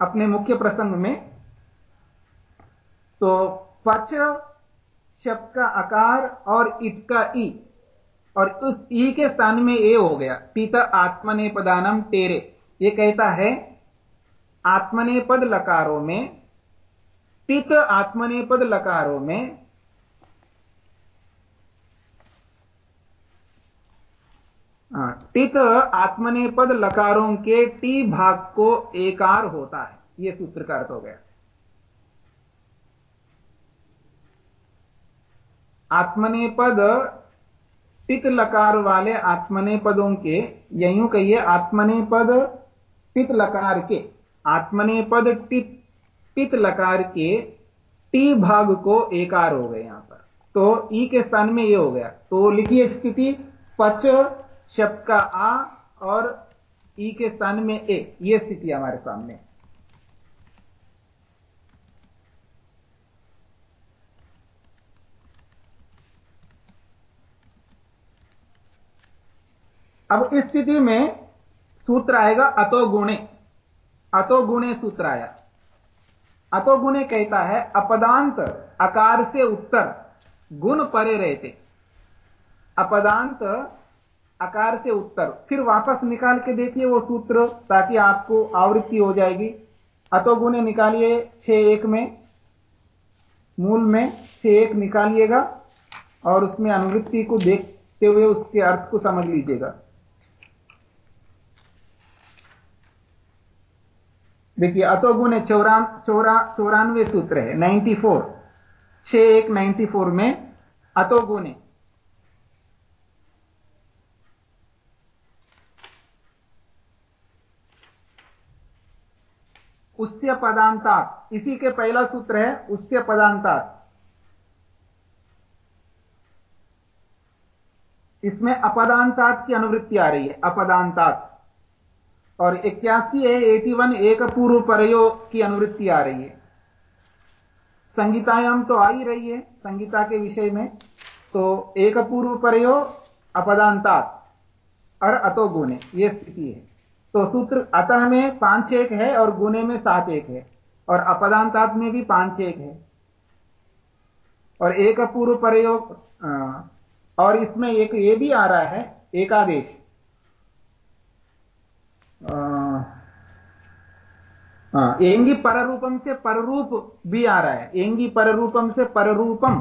अपने मुख्य प्रसंग में। तो पच शब्द का आकार और इट का ई। और उस ई के स्थान में ए हो गया। पीता आत्मने पदानम टेरे। ये कहता है आत्मनेपद लकारों में, पित आत्मनेपद लकारों में टित आत्मनेपद लकारों के टी भाग को एकार होता है। यह सूत्र का अर्थ हो गया। आत्मनेपद, टित लकार वाले आत्मनेपदों के यू कहिए, आत्मनेपद पित लकार के आत्मने पद टित पित लकार के टी भाग को एकार हो गए यहाँ पर। तो ई के स्थान में ये हो गया। तो लिखिए स्थिति, पच शब्द का आ और ई के स्थान में ए, ये स्थिति हमारे सामने अब इस स्थिति में सूत्र आएगा अतो गुणे अतो गुणे सूत्र आया। अतो गुणे कहता है अपदांत, अकार से उत्तर, गुण परे रहते। अपदांत आकार से उत्तर। फिर वापस निकाल के देखिए वो सूत्र, ताकि आपको आवृत्ति हो जाएगी। अतो गुणे निकालिए छ एक में। मूल में छ एक निकालिएगा और उसमें अनुवृत्ति को देखते हुए उसके अर्थ को समझ लीजिएगा। देखिए अतो गुणे चौरान, चौरा, चौरानवे सूत्र है 94 छ एक 94 में अतो गुणे उससे पदांतात इसी के पहला सूत्र है उससे पदांतात इसमें अपदांतात की अनुवृत्ति आ रही है अपदांतात और इक्यासी है एटी वन एक पूर्व परयो की अनुवृत्ति आ रही है। संगीतायाम तो आ ही रही है, संगीता के विषय में। तो एक पूर्व परयो अपदांतात और अतो गुणे, ये स्थिति है। तो सूत्र अतः में पाँच एक है और गुने में सात एक है। और अपदांतात में भी पाँच एक है। और एक पूर्व प्रयोग और इसमें एक ये भी आ रहा है, एकादेश। एँगी पररूपम से पररूप भी आ रहा है। एँगी पररूपम से पररूपम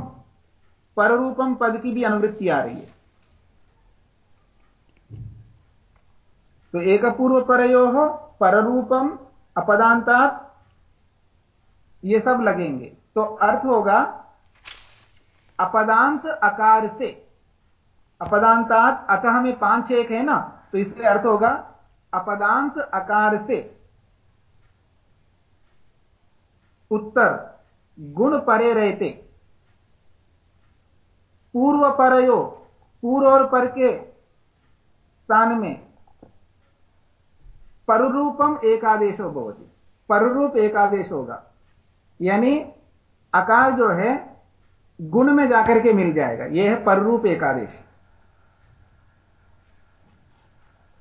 पररूपम पद की भी अनुवृत्ति आ रही है। तो एक पूर्व परयो पररूपम अपदांतात ये सब लगेंगे। तो अर्थ होगा अपदांत आकार से अपदांतात अतः में पाँच एक है ना? तो इसलिए अर्थ होगा अपदांत आकार से। उत्तर, गुण परे रहते। पूर्व परयो पूर्व और पर के स्थान में पररूपम एकादेशो भवती। पररूप एकादेश होगा। यानी आकार जो है, गुण में जाकर के मिल जाएगा। यह है पररूप एकादेश।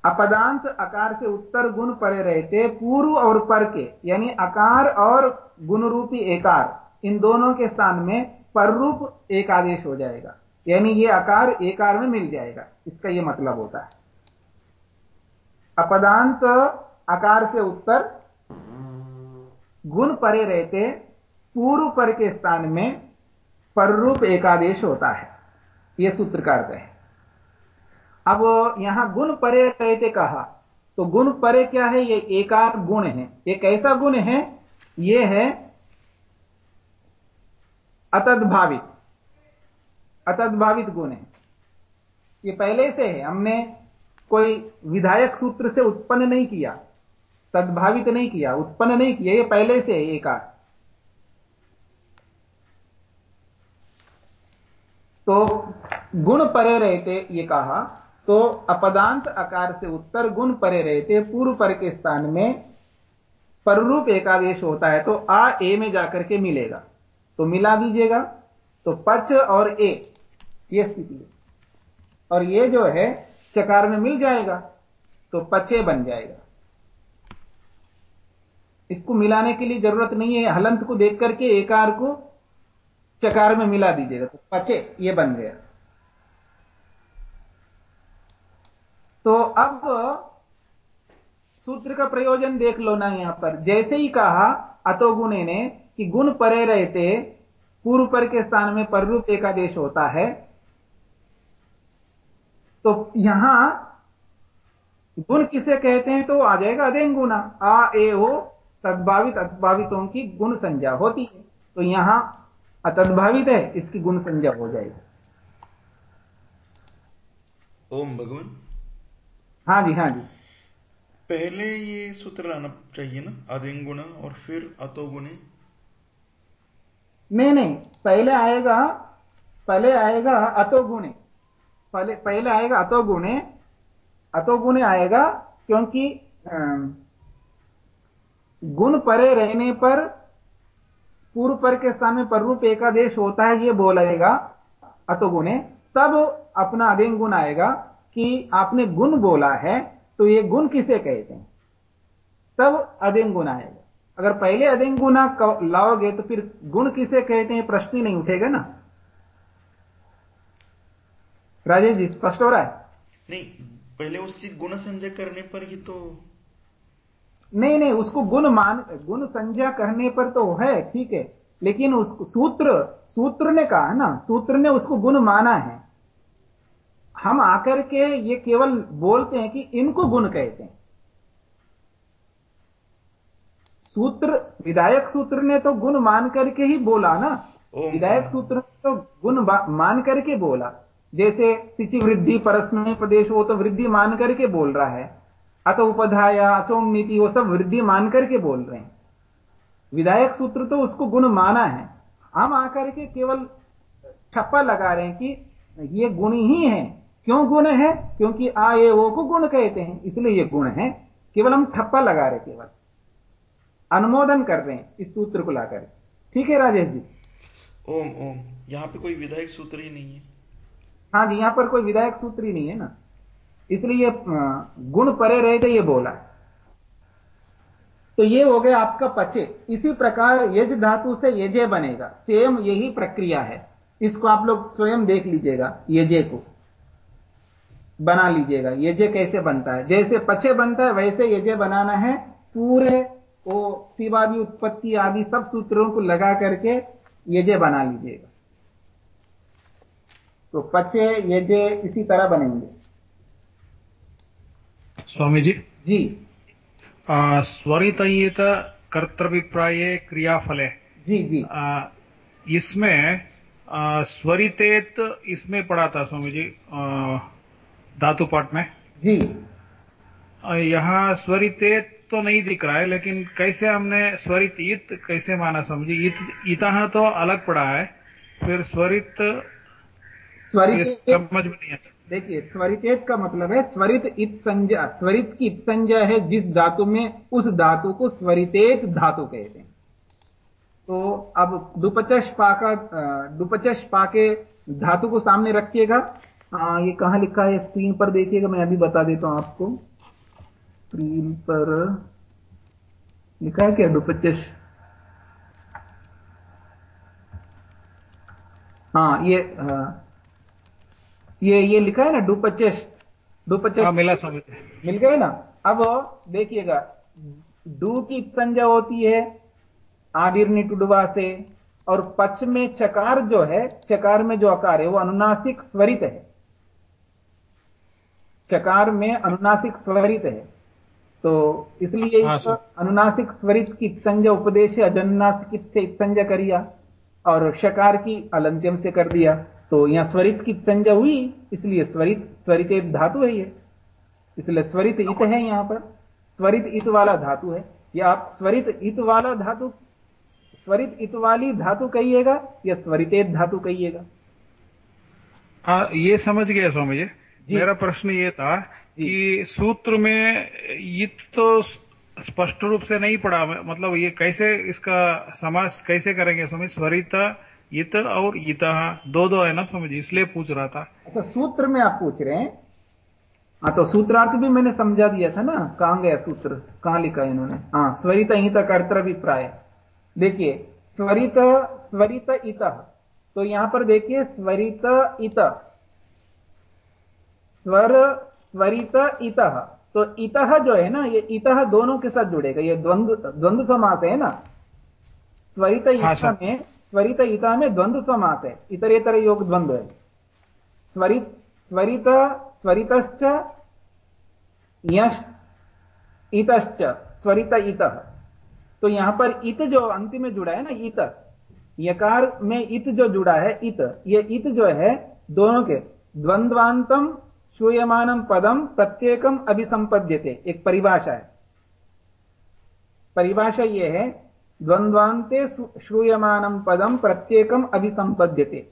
अपदांत आकार से उत्तर गुण परे रहते, पूर्व और पर के, यानी आकार और गुण रूपी एकार, इन दोनों के स्थान में पररूप एकादेश हो जाएगा। यानी यह आकार एकार में मिल जाएगा। इसका यह मतलब होता है। अपदांत आकार से उत्तर, गुण परे रहते, पूर्व पर के स्थान में पररूप एकादेश होता है। यह सूत्र का अर्थ है। अब यहाँ गुण परे रहते कहा तो गुण परे क्या है? ये एकार गुण है। एक ऐसा गुण है? ये है अतद्भावित। अतद्भावित गुण है। ये पहले से है। हमने कोई विधायक सूत्र से उत्पन्न नहीं किया, तद्भावित नहीं किया, उत्पन्न नहीं किया, ये पहले से है एकार तो गुण परे रहते, ये कहा तो अपदांत आकार से उत्तर गुण परे रहते, पूर्व पर के स्थान में पररूप एकादेश होता है तो आ, ए में जाकर के मिलेगा। तो मिला दीजिएगा तो पच और ए, ये स्थिति है। और ये जो है चकार में मिल जाएगा तो पचे बन जाएगा। इसको मिलाने के लिए ज़रूरत नहीं है, हलंत को देख करके एकार को चकार में मिला दीजिएगा तो पचे, ये बन गया। तो अब सूत्र का प्रयोजन देख लो ना यहाँ पर। जैसे ही कहा अतो गुणे ने कि गुण परे रहते, पूर्व पर के स्थान में पररूप एकादेश होता है तो यहाँ गुण किसे कहते हैं तो आ जाएगा अदेंग गुना आ ए हो तद्भावित अतद्भावितों की गुण संज्ञा होती है। तो यहाँ अतद्भावित है इसकी गुण संज्ञा हो जाएगी। ओम भगवान। हाँ जी हाँ जी। पहले ये सूत्र लाना चाहिए ना अदिंगुणा और फिर अतोगुणे नहीं नहीं पहले आएगा पहले आएगा अतो गुणे। पहले पहले आएगा अतो गुणे अतो गुणे आएगा क्योंकि गुण परे रहने पर, पूर्व पर के स्थान में पररूप एकादेश होता है ये बोलेगा अतो गुणे तब अपना अधिक गुण आएगा कि आपने गुण बोला है तो ये गुण किसे कहते हैं? तब अधिक गुण आएगा। अगर पहले अधिक गुना लाओगे तो फिर गुण किसे कहते हैं? प्रश्न ही नहीं उठेगा ना। राजेश जी स्पष्ट हो रहा है? नहीं पहले उसकी गुण संजय करने पर ही तो नहीं नहीं उसको गुण मान गुण संज्ञा करने पर तो है ठीक है लेकिन उस सूत्र सूत्र ने कहा है ना सूत्र ने उसको गुण माना है। हम आकर के ये केवल बोलते हैं कि इनको गुण कहते हैं। सूत्र विधायक सूत्र ने तो गुण मान करके ही बोला ना। विधायक सूत्र ने तो गुण मान करके बोला। जैसे सिचि वृद्धि परस्मय प्रदेश वो तो वृद्धि मान करके बोल रहा है। अत उपधाया अचोम नीति वो सब वृद्धि मान करके बोल रहे हैं। विधायक सूत्र तो उसको गुण माना है। हम आकर के केवल ठप्पा लगा रहे हैं कि ये गुण ही है। क्यों गुण है? क्योंकि आ, ये, वो को गुण कहते हैं। इसलिए ये गुण है। केवल हम ठप्पा लगा रहे केवल। अनुमोदन कर रहे हैं इस सूत्र को लाकर। ठीक है राजेश जी? ओम ओम। यहाँ पे कोई विधायक सूत्र ही नहीं है। हाँ जी, यहाँ पर कोई विधायक सूत्र ही नहीं है ना। इसलिए गुण परे रहे ये बोला। तो ये हो गया आपका पचे। इसी प्रकार यज धातु से यजे बनेगा। सेम यही प्रक्रिया है। इसको आप लोग स्वयं देख लीजिएगा, यजे को। बना लीजिएगा। यजे कैसे बनता है? जैसे पचे बनता है, वैसे यजे बनाना है। पूरे वो उत्पत्ति आदि सब सूत्रों को लगा करके यजे बना लीजिएगा। तो पचे यजे इसी तरह बनेंगे। स्वामी जी। जी स्वरित कर्तव्यप्राय क्रियाफले। जी जी। आ, इसमें स्वरितेत इसमें पढ़ा था स्वामी जी धातु पाठ में। जी। यहाँ स्वरितेत तो नहीं दिख रहा है लेकिन कैसे हमने स्वरित इत कैसे माना समझी इत इतः तो अलग पड़ा है फिर स्वरित स्वरित समझ में नहीं देखिए स्वरितेत का मतलब है स्वरित इत संज्ञा स्वरित की इत संज्ञा है जिस धातु में उस धातु को स्वरितेत धातु कहते हैं। तो अब दुपचश पाका दुपचश पाके धातु को सामने रखिएगा। ये कहाँ लिखा है? स्क्रीन पर देखिएगा मैं अभी बता देता हूँ आपको। स्क्रीन पर लिखा है क्या दुपचश हाँ ये आ, ये ये लिखा है ना डुपचेश डुपचेश हाँ, मिला समझ मिल गए ना? अब देखिएगा डू की संज्ञा होती है आदिर्नि टुडवा से और पच में चकार जो है चकार में जो आकार है वो अनुनासिक स्वरित है। चकार में अनुनासिक स्वरित है। तो इसलिए हाँ, अनुनासिक स्वरित की संज्ञा उपदेश अजनुनासिक से संज्ञा करिया और शकार की अलंत्यम से कर दिया। तो यहाँ स्वरित की संज्ञा हुई इसलिए स्वरित स्वरित धातु है ये। इसलिए स्वरित इत है यहाँ पर। स्वरित इत वाला धातु है। या आप स्वरित इत वाला धातु स्वरित इत वाली धातु कहिएगा या स्वरितेत धातु कहिएगा? हाँ ये समझ गया स्वामी जी। मेरा प्रश्न ये था कि सूत्र में इत तो स्पष्ट रूप से नहीं पड़ा। मतलब ये कैसे इसका समास कैसे करेंगे स्वामी? स्वरित इत और इत दो दो है ना स्वामी जी इसलिए पूछ रहा था। अच्छा सूत्र में आप पूछ रहे हैं? हाँ तो सूत्रार्थ भी मैंने समझा दिया था ना कहाँ गया सूत्र कहाँ लिखा इन्होंने? हाँ स्वरित हित कर्तव्यप्राय। देखिए स्वरित स्वरित इत तो यहाँ पर देखिए स्वरित इत। स्वर स्वरित इत तो इत जो है ना ये इत दोनों के साथ जुड़ेगा ये द्वंद्व द्वंद्व समास है ना? स्वरित हाँ, में स्वरित इता में द्वंद्व समास है इतरेतर योग द्वंद्व है स्वरित स्वरित स्वरितश्च यश इतश्च स्वरित इत तो यहाँ पर इत जो अंतिम में जुड़ा है ना, इत। यकार में इत जो जुड़ा है, इत। ये इत जो है, दोनों के। द्वंद्वांतम, श्रूयमानम पदम, प्रत्येकम अभिसंपद्यते। एक परिभाषा है। परिभाषा यह है द्वंद्वांते श्रूयमानम पदम प्रत्येकम अभिसंपद्यते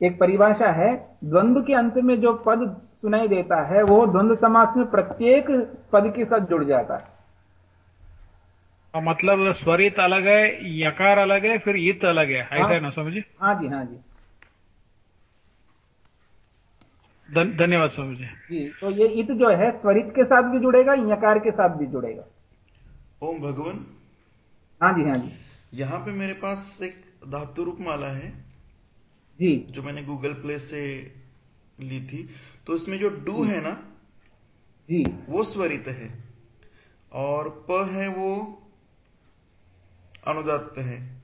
एक परिभाषा है द्वंद्व के अंत में जो पद सुनाई देता है वो द्वंद्व समास में प्रत्येक पद के साथ जुड़ जाता है। मतलब स्वरित अलग है यकार अलग है फिर इत अलग है। ऐसा है ना स्वामी जी हाँ जी हाँ जी। धन, धन्यवाद स्वामी जी जी तो ये इत जो है स्वरित के साथ भी जुड़ेगा यकार के साथ भी जुड़ेगा। ओम भगवान। हाँ जी हाँ जी। यहाँ पे मेरे पास एक धातु रूप माला है। जी। जो मैंने गूगल प्ले से ली थी। तो इसमें जो डू है ना जी। वो स्वरित है। और प है वो अनुदात्त है।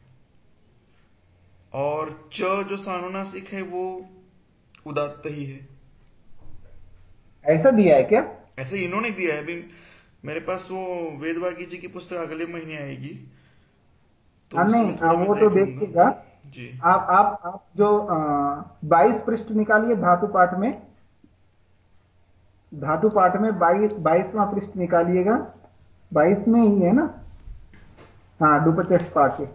और च जो सानुनासिक है वो उदात्त ही है। ऐसा दिया है क्या? ऐसे इन्होंने दिया है। अभी मेरे पास वो वेदवागी जी की पुस्तक अगले महीने आएगी। तो हाँ नहीं हाँ, वो तो देखिएगा। आप आप आप जो बाईस पृष्ठ निकालिए धातु पाठ में धातु पाठ में बाईस बाईसवां पृष्ठ निकालिएगा। बाईस में ही है ना? हाँ डुपचस हाँ।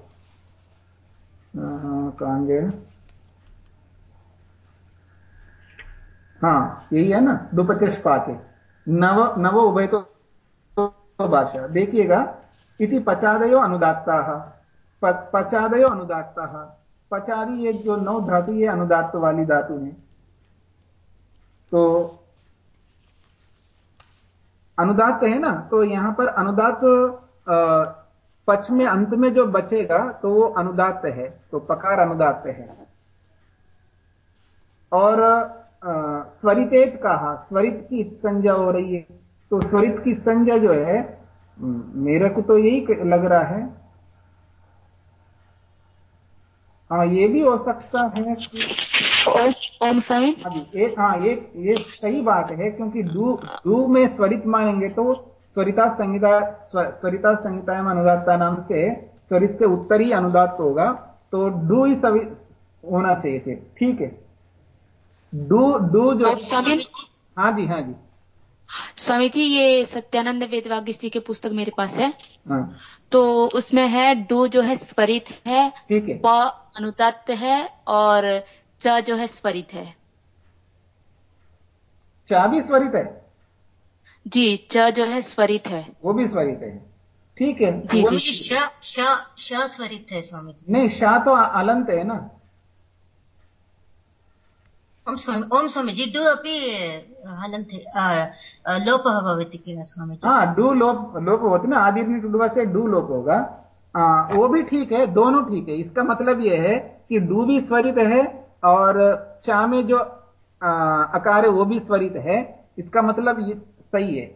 कहाँ हाँ यही है ना? दुपचस पाके नव नव उभय तो, तो भाषा देखिएगा इति पचादयो अनुदात्ता। पचादयो अनुदात्ता। पचादी एक जो नौ धातु, ये अनुदात्त वाली धातु है। तो अनुदात है ना? तो यहाँ पर अनुदात पक्ष में, अंत में जो बचेगा तो वो अनुदात है। तो पकार अनुदात है। और स्वरितेत कहा, स्वरित की संज्ञा हो रही है। तो स्वरित की संज्ञा जो है, मेरे को तो यही लग रहा है हाँ ये भी हो सकता है कि ओम स्वामी हाँ ये ये सही बात है क्योंकि डू डू में स्वरित मानेंगे तो स्वरिता संहिता स्वरिता संहिता में अनुदात्ता नाम से स्वरित से उत्तरी अनुदात होगा तो डू ही सभी होना चाहिए थे ठीक है। डू डू जो हाँ जी हाँ जी। स्वामी जी ये सत्यानंद वेदवाग्य जी के पुस्तक मेरे पास है। हाँ। तो उसमें है डू जो है स्वरित है है। प अनुतत्त है और च जो है स्वरित है। चा भी स्वरित है? जी च जो है स्वरित है। वो भी स्वरित है। ठीक है। जी जी जी। श श श स्वरित है स्वामी जी। नहीं शाह तो अलंत है ना। ओम स्वामी ओम स्वामी जी डु अपि हलन्ति लोपः भवति किल स्वामी जी हाँ डू लोप लोप होते ना आदि से डू लोप होगा। आ, वो भी ठीक है दोनों ठीक है। इसका मतलब यह है कि डू भी स्वरित है और चा में जो आ, अकार है वो भी स्वरित है। इसका मतलब ये सही है।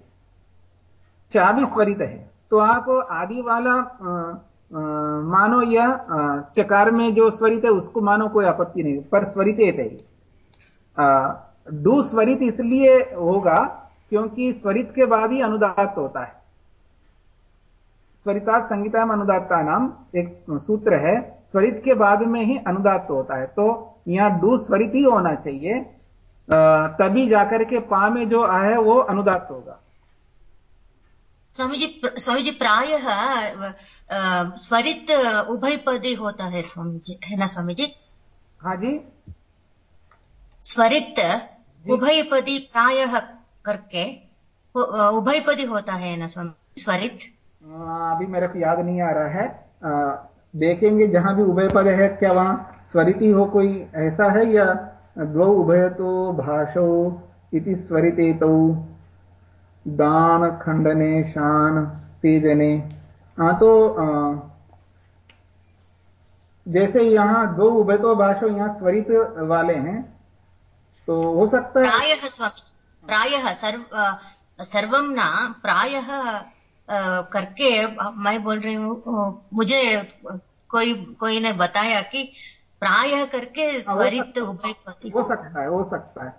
चा भी स्वरित है। तो आप आदि वाला आ, आ, मानो या चकार में जो स्वरित है उसको मानो कोई आपत्ति नहीं पर स्वरित है। डू स्वरित इसलिए होगा क्योंकि स्वरित के बाद ही अनुदात होता है। स्वरिता संगीता में अनुदात्ता नाम एक सूत्र है स्वरित के बाद में ही अनुदात होता है। तो यहाँ डू स्वरित ही होना चाहिए। तभी जाकर के पा में जो है वो अनुदात होगा। स्वामी जी स्वामी जी प्रायः स्वरित उभय पदे होता है स्वामी जी है ना स्वामी जी हाँ जी। स्वरित उभयपदी प्रायः करके उभयपदी होता है ना स्वामी? स्वरित। अभी मेरे को याद नहीं आ रहा है। आ, देखेंगे जहाँ भी उभय पद है क्या वहाँ स्वरिति हो कोई ऐसा है या द्वौ उभय तो भाषो इति स्वरिते तो दान खंडने शान तेजने। हाँ तो आ, जैसे यहाँ दो उभय तो भाषो यहाँ स्वरित वाले हैं तो हो सकता है प्रायः स्वामी प्रायः सर्व सर्वम ना प्रायः करके मैं बोल रही हूँ मुझे कोई कोई ने बताया कि प्रायः करके स्वरित उभय हो सकता है हो सकता है।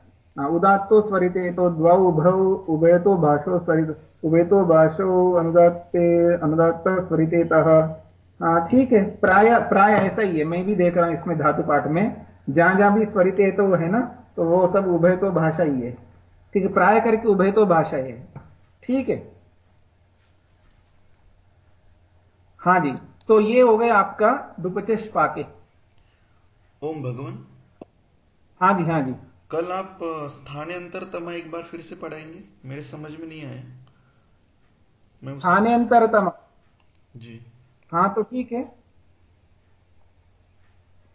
उदात्तो स्वरिते तो द्वा उभौ उभय तो भाषो स्वरित उभय तो भाषो अनुदात्ते अनुदात्त स्वरिते हाँ ठीक है प्राय प्राय ऐसा ही है मैं भी देख रहा हूँ इसमें धातु पाठ में। जहाँ जहाँ भी स्वरिते तो है ना तो वो सब उभय तो भाषा ही। है ठीक है प्राय करके उभय तो भाषा ही। है ठीक है? हाँ जी तो ये हो गए आपका दुपचेश पाके। ओम भगवान। हाँ जी हाँ जी। कल आप स्थानांतर तमा एक बार फिर से पढ़ाएँगे? मेरे समझ में नहीं आया। मैं उस... स्थानांतरतम जी। हाँ तो ठीक है।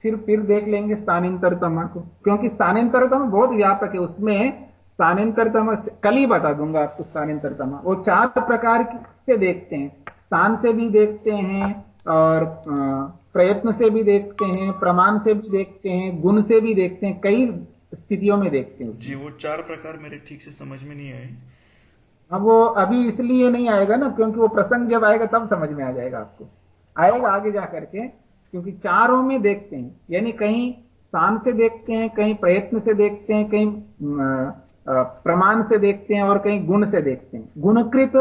फिर फिर देख लेंगे स्थानांतरतमा को। क्योंकि स्थानांतरतम बहुत व्यापक है उसमें स्थानांतरतमा कल ही बता दूँगा आपको स्थानांतरतमा। वो चार प्रकार से देखते हैं। स्थान से भी देखते हैं और प्रयत्न से भी देखते हैं प्रमाण से भी देखते हैं गुण से भी देखते हैं कई स्थितियों में देखते हैं जी वो चार प्रकार मेरे ठीक से समझ में नहीं आए। अब वो अभी इसलिए नहीं आएगा ना क्योंकि वो प्रसंग जब आएगा तब समझ में आ जाएगा आपको। आएगा आगे जा करके क्योंकि चारों में देखते हैं। यानी कहीं स्थान से देखते हैं कहीं प्रयत्न से देखते हैं कहीं प्रमाण से देखते हैं और कहीं गुण से देखते हैं। गुणकृत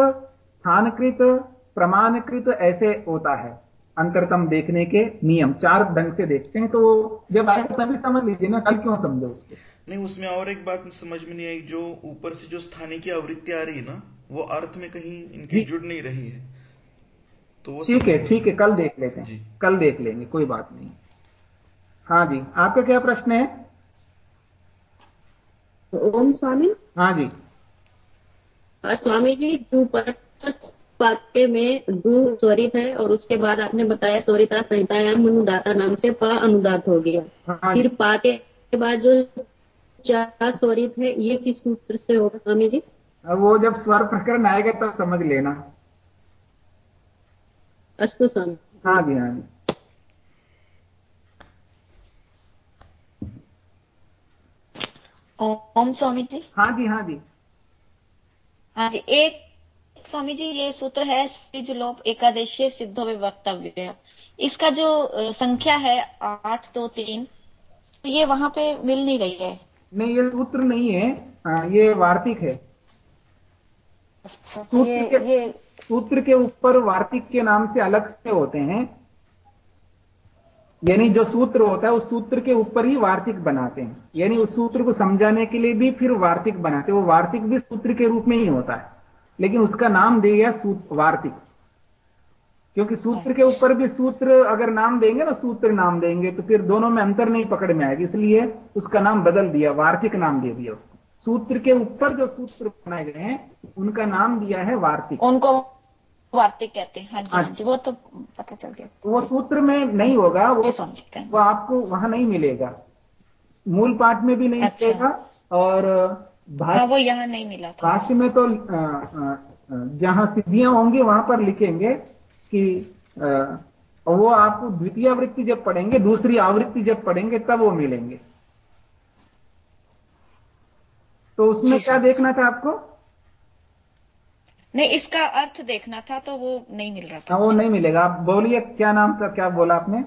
स्थानकृत प्रमाणकृत ऐसे होता है अंतरतम देखने के नियम। चार ढंग से देखते हैं तो जब आएगा तभी समझ लीजिए ना कल क्यों समझो उसको? नहीं उसमें और एक बात समझ में नहीं आई जो ऊपर से जो स्थानीय की आवृत्ति आ रही है ना वो अर्थ में कहीं इनकी जुड़ नहीं रही है। तो वो ठीक है ठीक है कल देख लेते हैं। कल देख लेंगे कोई बात नहीं। हाँ जी आपका क्या प्रश्न है? ओम स्वामी। हाँ जी। स्वामी जी डू पचास वाक्य में डू स्वरित है और उसके बाद आपने बताया स्वरिता संहितायाम अनुदाता नाम से प अनुदात हो गया। हाँ फिर पा के बाद जो चार स्वरित है ये किस सूत्र से होगा स्वामी जी? वो जब स्वर प्रकरण आएगा तब समझ लेना। अस्तु स्वामी। हाँ जी हाँ ओम स्वामी जी हाँ जी हाँ जी। हाँ जी एक स्वामी जी ये सूत्र है सिज लोप एकादशी सिद्धो वे वक्तव्य। इसका जो संख्या है आठ दो तीन तो ये वहाँ पे मिल नहीं रही है। नहीं ये सूत्र नहीं है हाँ, ये वार्तिक है। अच्छा ये के- ये सूत्र के ऊपर वार्तिक के नाम से अलग से होते हैं। यानी जो सूत्र होता है, उस सूत्र के ऊपर ही वार्तिक बनाते हैं। यानी उस सूत्र को समझाने के लिए भी फिर वार्तिक बनाते हैं। वो वार्तिक भी सूत्र के रूप में ही होता है। लेकिन उसका नाम दिया गया सूत्र वार्तिक। क्योंकि सूत्र के ऊपर भी सूत्र अगर नाम देंगे ना, सूत्र नाम देंगे तो फिर दोनों में अंतर नहीं पकड़ में आएगी। इसलिए उसका नाम बदल दिया, वार्तिक नाम दे दिया उसको। सूत्र के ऊपर जो सूत्र बनाए गए हैं उनका नाम दिया है वार्तिक। उनको वार्तिक कहते हैं। हाँ जी हाँ हाँ जी वो तो पता चल गया। वो सूत्र में नहीं होगा वो. वो आपको वहाँ नहीं मिलेगा। मूल पाठ में भी नहीं अच्छा। मिलेगा और हाँ भाष्य वो यहाँ नहीं मिला था। भाष्य में तो जहाँ सिद्धियाँ होंगी वहाँ पर लिखेंगे कि वो आपको द्वितीय आवृत्ति जब पढ़ेंगे दूसरी आवृत्ति जब पढ़ेंगे तब वो मिलेंगे। तो उसमें क्या देखना था आपको? नहीं इसका अर्थ देखना था तो वो नहीं मिल रहा हाँ था वो नहीं मिलेगा। आप बोलिए क्या नाम था क्या बोला आपने?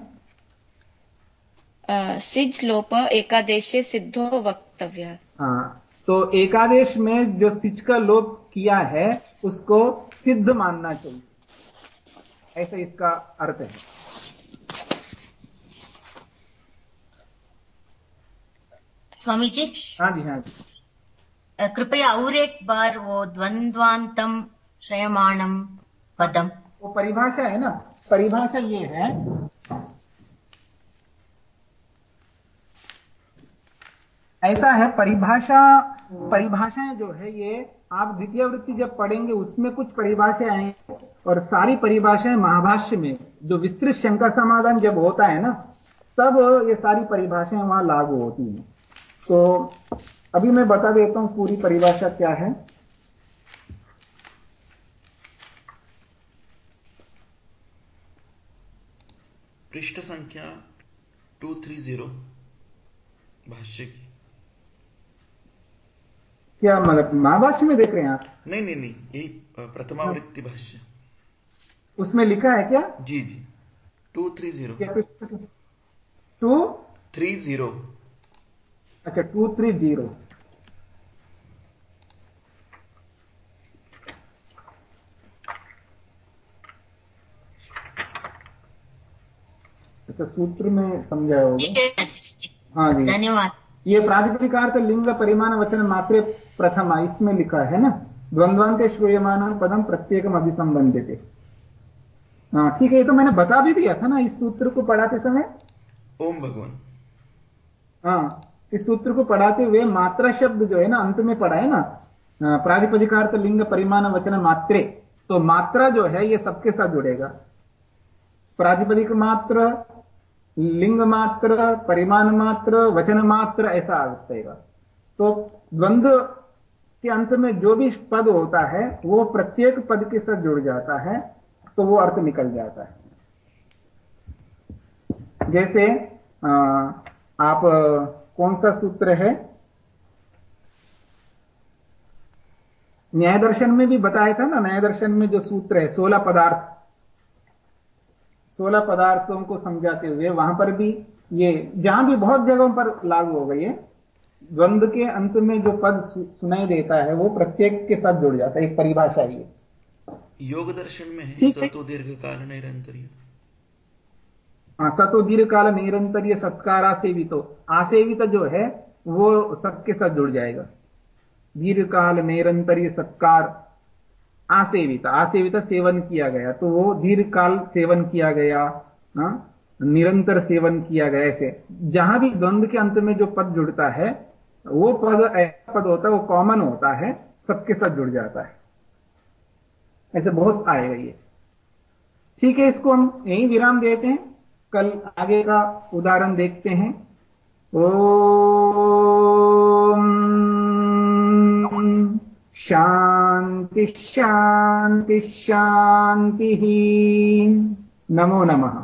सिज लोप एकादेशे सिद्धो वक्तव्य। हाँ तो एकादेश में जो सिज का लोप किया है उसको सिद्ध मानना चाहिए। ऐसा इसका अर्थ है। स्वामी जी? हाँ जी हाँ जी। कृपया और एक बार वो द्वंद्वांतम श्रयमाणम पदम। वो परिभाषा है ना? परिभाषा ये है, ऐसा है परिभाषा, परिभाषाएँ जो है ये आप द्वितीय वृत्ति जब पढ़ेंगे, उसमें कुछ परिभाषाएँ आएँगी और सारी परिभाषाएँ महाभाष्य में, जो विस्तृत शंका समाधान जब होता है ना, तब ये सारी परिभाषाएँ वहाँ लागू होती हैं। तो अभी मैं बता देता हूँ पूरी परिभाषा क्या है। पृष्ठ संख्या टू थ्री ज़ीरो भाष्य की। क्या मतलब महाभाष्य में देख रहे हैं आप? नहीं नहीं नहीं यही प्रथमावृत्ति भाष्य। उसमें लिखा है क्या? जी जी। टू थ्री ज़ीरो क्या टू थ्री ज़ीरो अच्छा टू थ्री ज़ीरो अच्छा सूत्र में समझाया होगा? है जी। हाँ धन्यवाद। ये प्रातिपदिकार्थ लिंग परिमाण वचन मात्रे प्रथमा इसमें लिखा है ना? द्वंद्वांते श्रूयमान पदम प्रत्येकम अभिसंबंधित हाँ ठीक है ये तो मैंने बता भी दिया था ना इस सूत्र को पढ़ाते समय? ओम भगवान। हाँ इस सूत्र को पढ़ाते हुए मात्रा शब्द जो है ना अंत में पढ़ा है ना? प्राधिपदिकार्थ लिंग परिमाण वचन मात्रे। तो मात्रा जो है ये सबके साथ जुड़ेगा। प्राधिपदिक मात्र लिंग मात्र परिमाण मात्र वचन मात्र ऐसा आ तो द्वंद्व के अंत में जो भी पद होता है, वो प्रत्येक पद के साथ जुड़ जाता है तो वो अर्थ निकल जाता है। जैसे आप कौन सा सूत्र है? न्याय दर्शन में भी बताया था ना न्याय दर्शन में जो सूत्र है, सोलह पदार्थ। सोलह पदार्थों को समझाते हुए वहाँ पर भी ये जहाँ भी बहुत जगहों पर लागू हो गई है द्वंद्व के अंत में जो पद सुनाई देता है वो प्रत्येक के साथ जुड़ जाता है एक परिभाषा ही योग दर्शन में है सतो दीर्घ काल निरंतर हाँ सतो दीर्घ काल निरंतर सत्कार आसेवित आसेवित जो है वो सबके साथ जुड़ जाएगा। दीर्घ काल निरंतर सत्कार आसेवित आसेवित सेवन किया गया तो वो दीर्घ काल सेवन किया गया, हा? निरंतर सेवन किया गया, ऐसे। जहाँ भी द्वंद के अंत में जो पद जुड़ता है, वो पद, ऐसा पद होता है, वो कॉमन होता है, सबके साथ जुड़ जाता है। ऐसे बहुत आएगा ये। ठीक है, इसको हम यही विराम देते हैं। कल आगे का उदाहरण देखते हैं। ओ शांति शांति शांति नमो नमः।